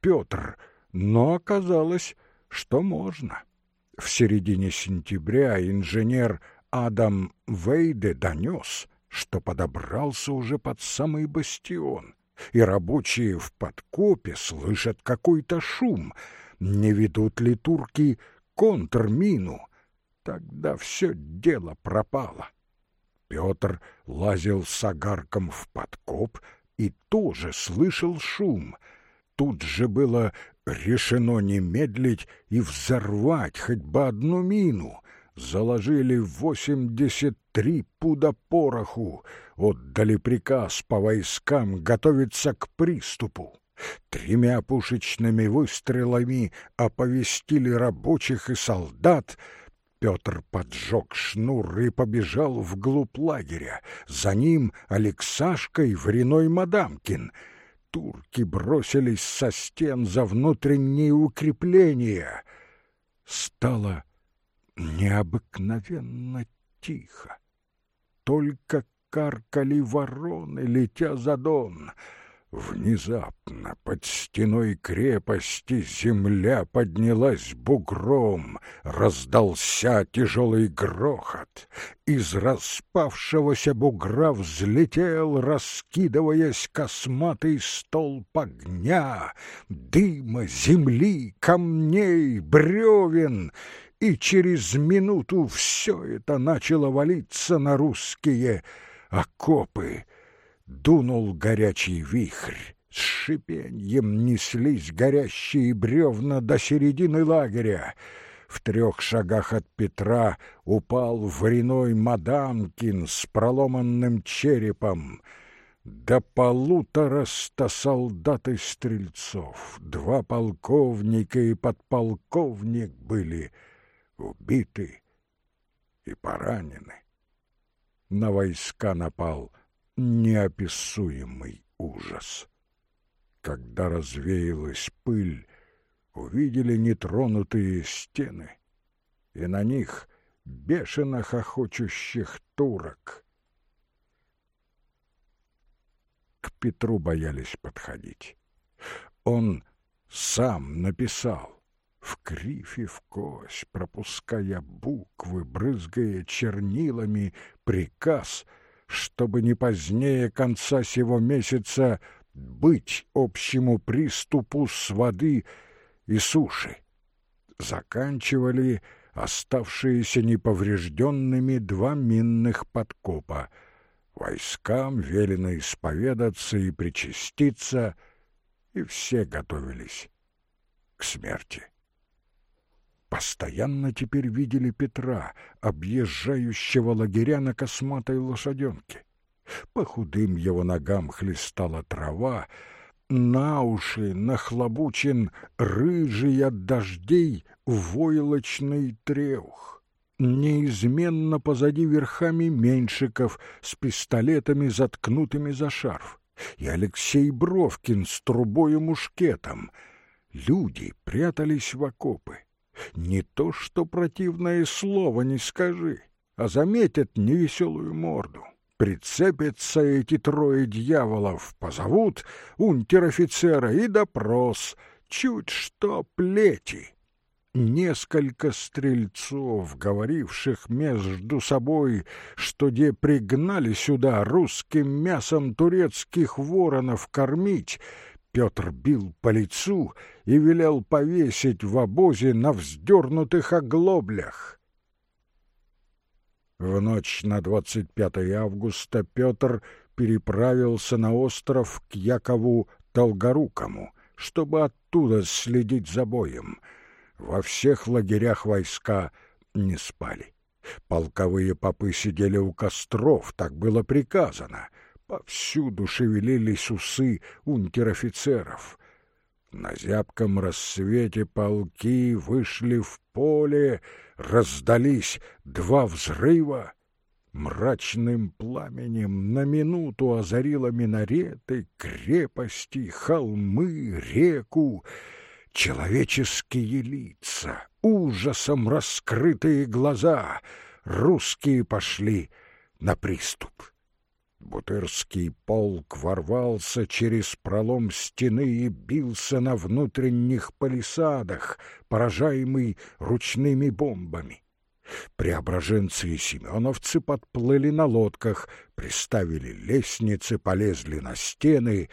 Петр, но оказалось, что можно. В середине сентября инженер Адам Вейде донес, что подобрался уже под самый бастион, и рабочие в подкопе слышат какой-то шум. Не ведут ли турки контрмину? Тогда все дело пропало. Петр лазил с огарком в подкоп и тоже слышал шум. Тут же было решено не медлить и взорвать хоть бы одну мину. Заложили восемьдесят три пуда пороху, отдали приказ по войскам готовиться к приступу. Тремя пушечными выстрелами оповестили рабочих и солдат — Петр поджег шнур и побежал вглубь лагеря. За ним Алексашка и Вриной Мадамкин. Турки бросились со стен за внутренние укрепления. Стало необыкновенно тихо. Только каркали вороны, летя за дон — Внезапно под стеной крепости земля поднялась бугром, раздался тяжелый грохот. Из распавшегося бугра взлетел, раскидываясь косматый столб огня, дыма, земли, камней, бревен, и через минуту все это начало валиться на русские окопы дунул горячий вихрь. С шипеньем неслись горящие бревна до середины лагеря. В трех шагах от Петра упал вареной Мадамкин с проломанным черепом. До полутораста солдат и стрельцов, два полковника и подполковник были убиты и поранены. На войска напал неописуемый ужас. Когда развеялась пыль, увидели нетронутые стены, и на них бешено хохочущих турок. К Петру боялись подходить. Он сам написал в крифе в кость, пропуская буквы, брызгая чернилами, приказ — чтобы не позднее конца сего месяца быть общему приступу с воды и суши. Заканчивали оставшиеся неповрежденными два минных подкопа. Войскам велено исповедаться и причаститься, и все готовились к смерти постоянно теперь видели Петра, объезжающего лагеря на косматой лошаденке. По худым его ногам хлестала трава, на уши нахлобучен рыжий от дождей войлочный треух. неизменно позади верхами Меньшиков с пистолетами, заткнутыми за шарф, и Алексей Бровкин с трубой и мушкетом. Люди прятались в окопы. Не то что противное слово не скажи, а заметят невеселую морду. Прицепятся эти трое дьяволов, позовут унтер-офицера и допрос. Чуть что плети. Несколько стрельцов, говоривших между собой, что де пригнали сюда русским мясом турецких воронов кормить, Петр бил по лицу и велел повесить в обозе на вздернутых оглоблях. В ночь на 25 августа Петр переправился на остров к Якову Долгорукому, чтобы оттуда следить за боем. Во всех лагерях войска не спали. Полковые попы сидели у костров, так было приказано. Повсюду шевелились усы унтер-офицеров. На зябком рассвете полки вышли в поле, раздались два взрыва. Мрачным пламенем на минуту озарило минареты, крепости, холмы, реку, человеческие лица, ужасом раскрытые глаза. Русские пошли на приступ. Бутырский полк ворвался через пролом стены и бился на внутренних палисадах, поражаемый ручными бомбами. Преображенцы и семеновцы подплыли на лодках, приставили лестницы, полезли на стены.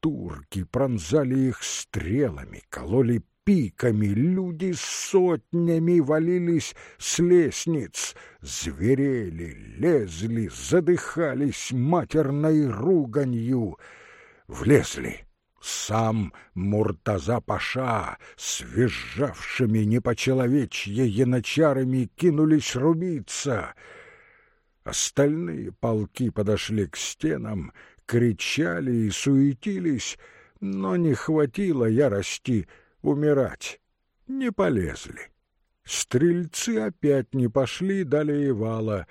Турки пронзали их стрелами, кололи пиками, люди сотнями валились с лестниц, зверели, лезли, задыхались матерной руганью, влезли. Сам Муртаза Паша с визжавшими непочеловечье янычарами кинулись рубиться. Остальные полки подошли к стенам, кричали и суетились, но не хватило ярости умирать. Не полезли. Стрельцы опять не пошли, дали Ивала.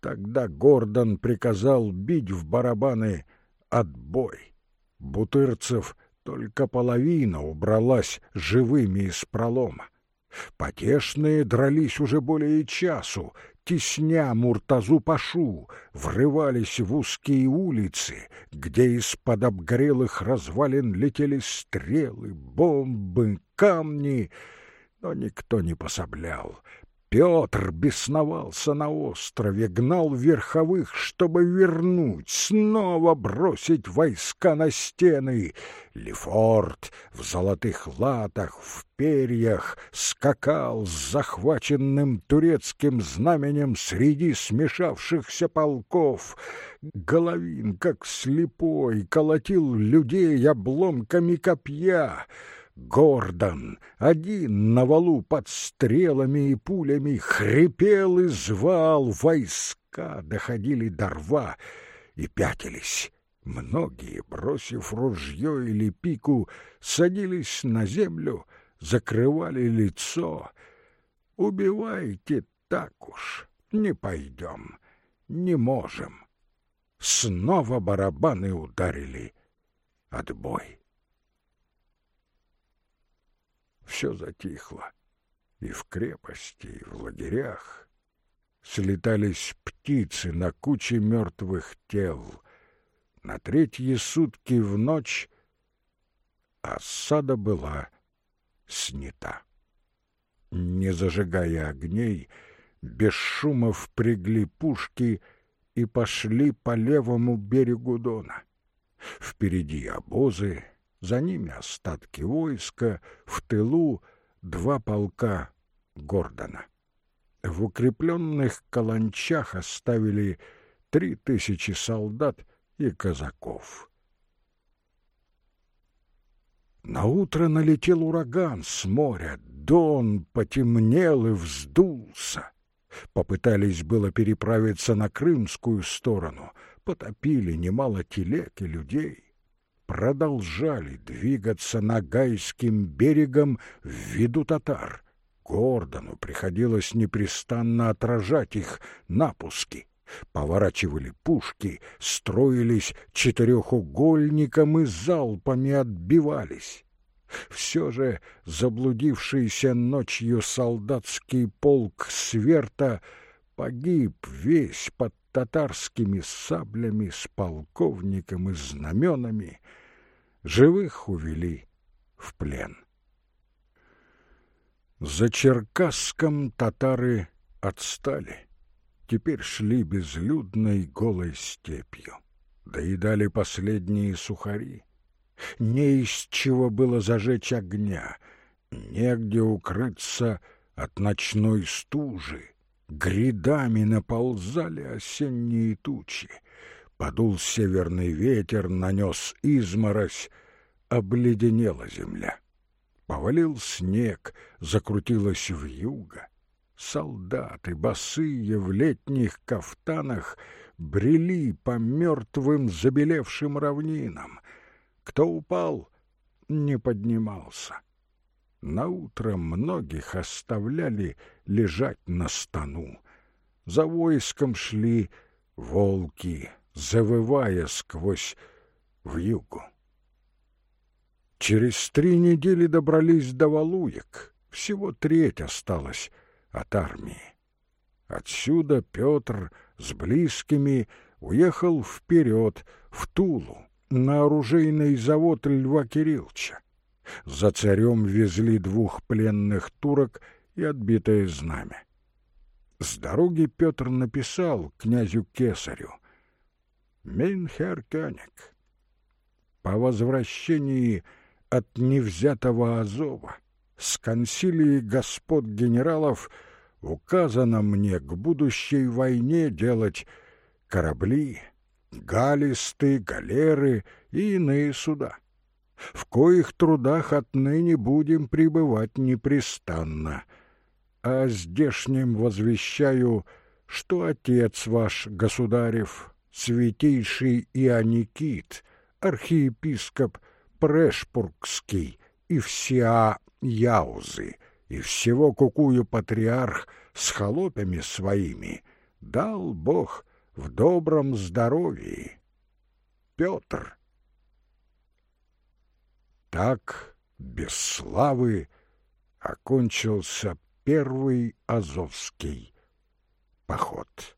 Тогда Гордон приказал бить в барабаны отбой. Бутырцев только половина убралась живыми из пролома. Потешные дрались уже более часу, тесня Муртазу Пашу, врывались в узкие улицы, где из-под обгорелых развалин летели стрелы, бомбы, камни, но никто не пособлял. Петр бесновался на острове, гнал верховых, чтобы вернуть, снова бросить войска на стены. Лефорт в золотых латах, в перьях, скакал с захваченным турецким знаменем среди смешавшихся полков. Головин, как слепой, колотил людей обломками копья — Гордон, один на валу под стрелами и пулями, хрипел и звал, войска доходили до рва и пятились. Многие, бросив ружье или пику, садились на землю, закрывали лицо. «Убивайте так уж, не пойдем, не можем». Снова барабаны ударили. Отбой. Все затихло. И в крепости, и в лагерях слетались птицы на куче мертвых тел. На третьи сутки в ночь осада была снята. Не зажигая огней, без шума впрягли пушки и пошли по левому берегу Дона. Впереди обозы, за ними остатки войска, в тылу два полка Гордона. В укрепленных каланчах оставили три тысячи солдат и казаков. На утро налетел ураган с моря, Дон потемнел и вздулся. Попытались было переправиться на крымскую сторону, потопили немало телег и людей продолжали двигаться Нагайским берегом в виду татар. Гордону приходилось непрестанно отражать их напуски. Поворачивали пушки, строились четырехугольником и залпами отбивались. Все же заблудившийся ночью солдатский полк Сверта погиб весь под татарскими саблями с полковником и знаменами. Живых увели в плен. За Черкасском татары отстали. Теперь шли безлюдной голой степью. Доедали последние сухари. Не из чего было зажечь огня, негде укрыться от ночной стужи. Грядами наползали осенние тучи. Подул северный ветер, нанес изморозь, обледенела земля. Повалил снег, закрутилась вьюга. Солдаты, босые в летних кафтанах, брели по мертвым забелевшим равнинам. Кто упал, не поднимался. Наутро многих оставляли лежать на стану. За войском шли волки, завывая сквозь вьюгу. Через три недели добрались до Валуек. Всего треть осталась от армии. Отсюда Петр с близкими уехал вперед, в Тулу, на оружейный завод Льва Кирилловича. За царем везли двух пленных турок и отбитое знамя. С дороги Петр написал князю Кесарю «Минхер Кёник». По возвращении от невзятого Азова с консилии господ генералов указано мне к будущей войне делать корабли, галисты, галеры и иные суда, в коих трудах отныне будем пребывать непрестанно. А здешним возвещаю, что отец ваш, государев, святейший Ионикит, архиепископ Прешпургский и вся Яузы, и всего кукую патриарх с холопами своими, дал Бог в добром здоровье. Петр. Так, без славы, окончился первый Азовский поход.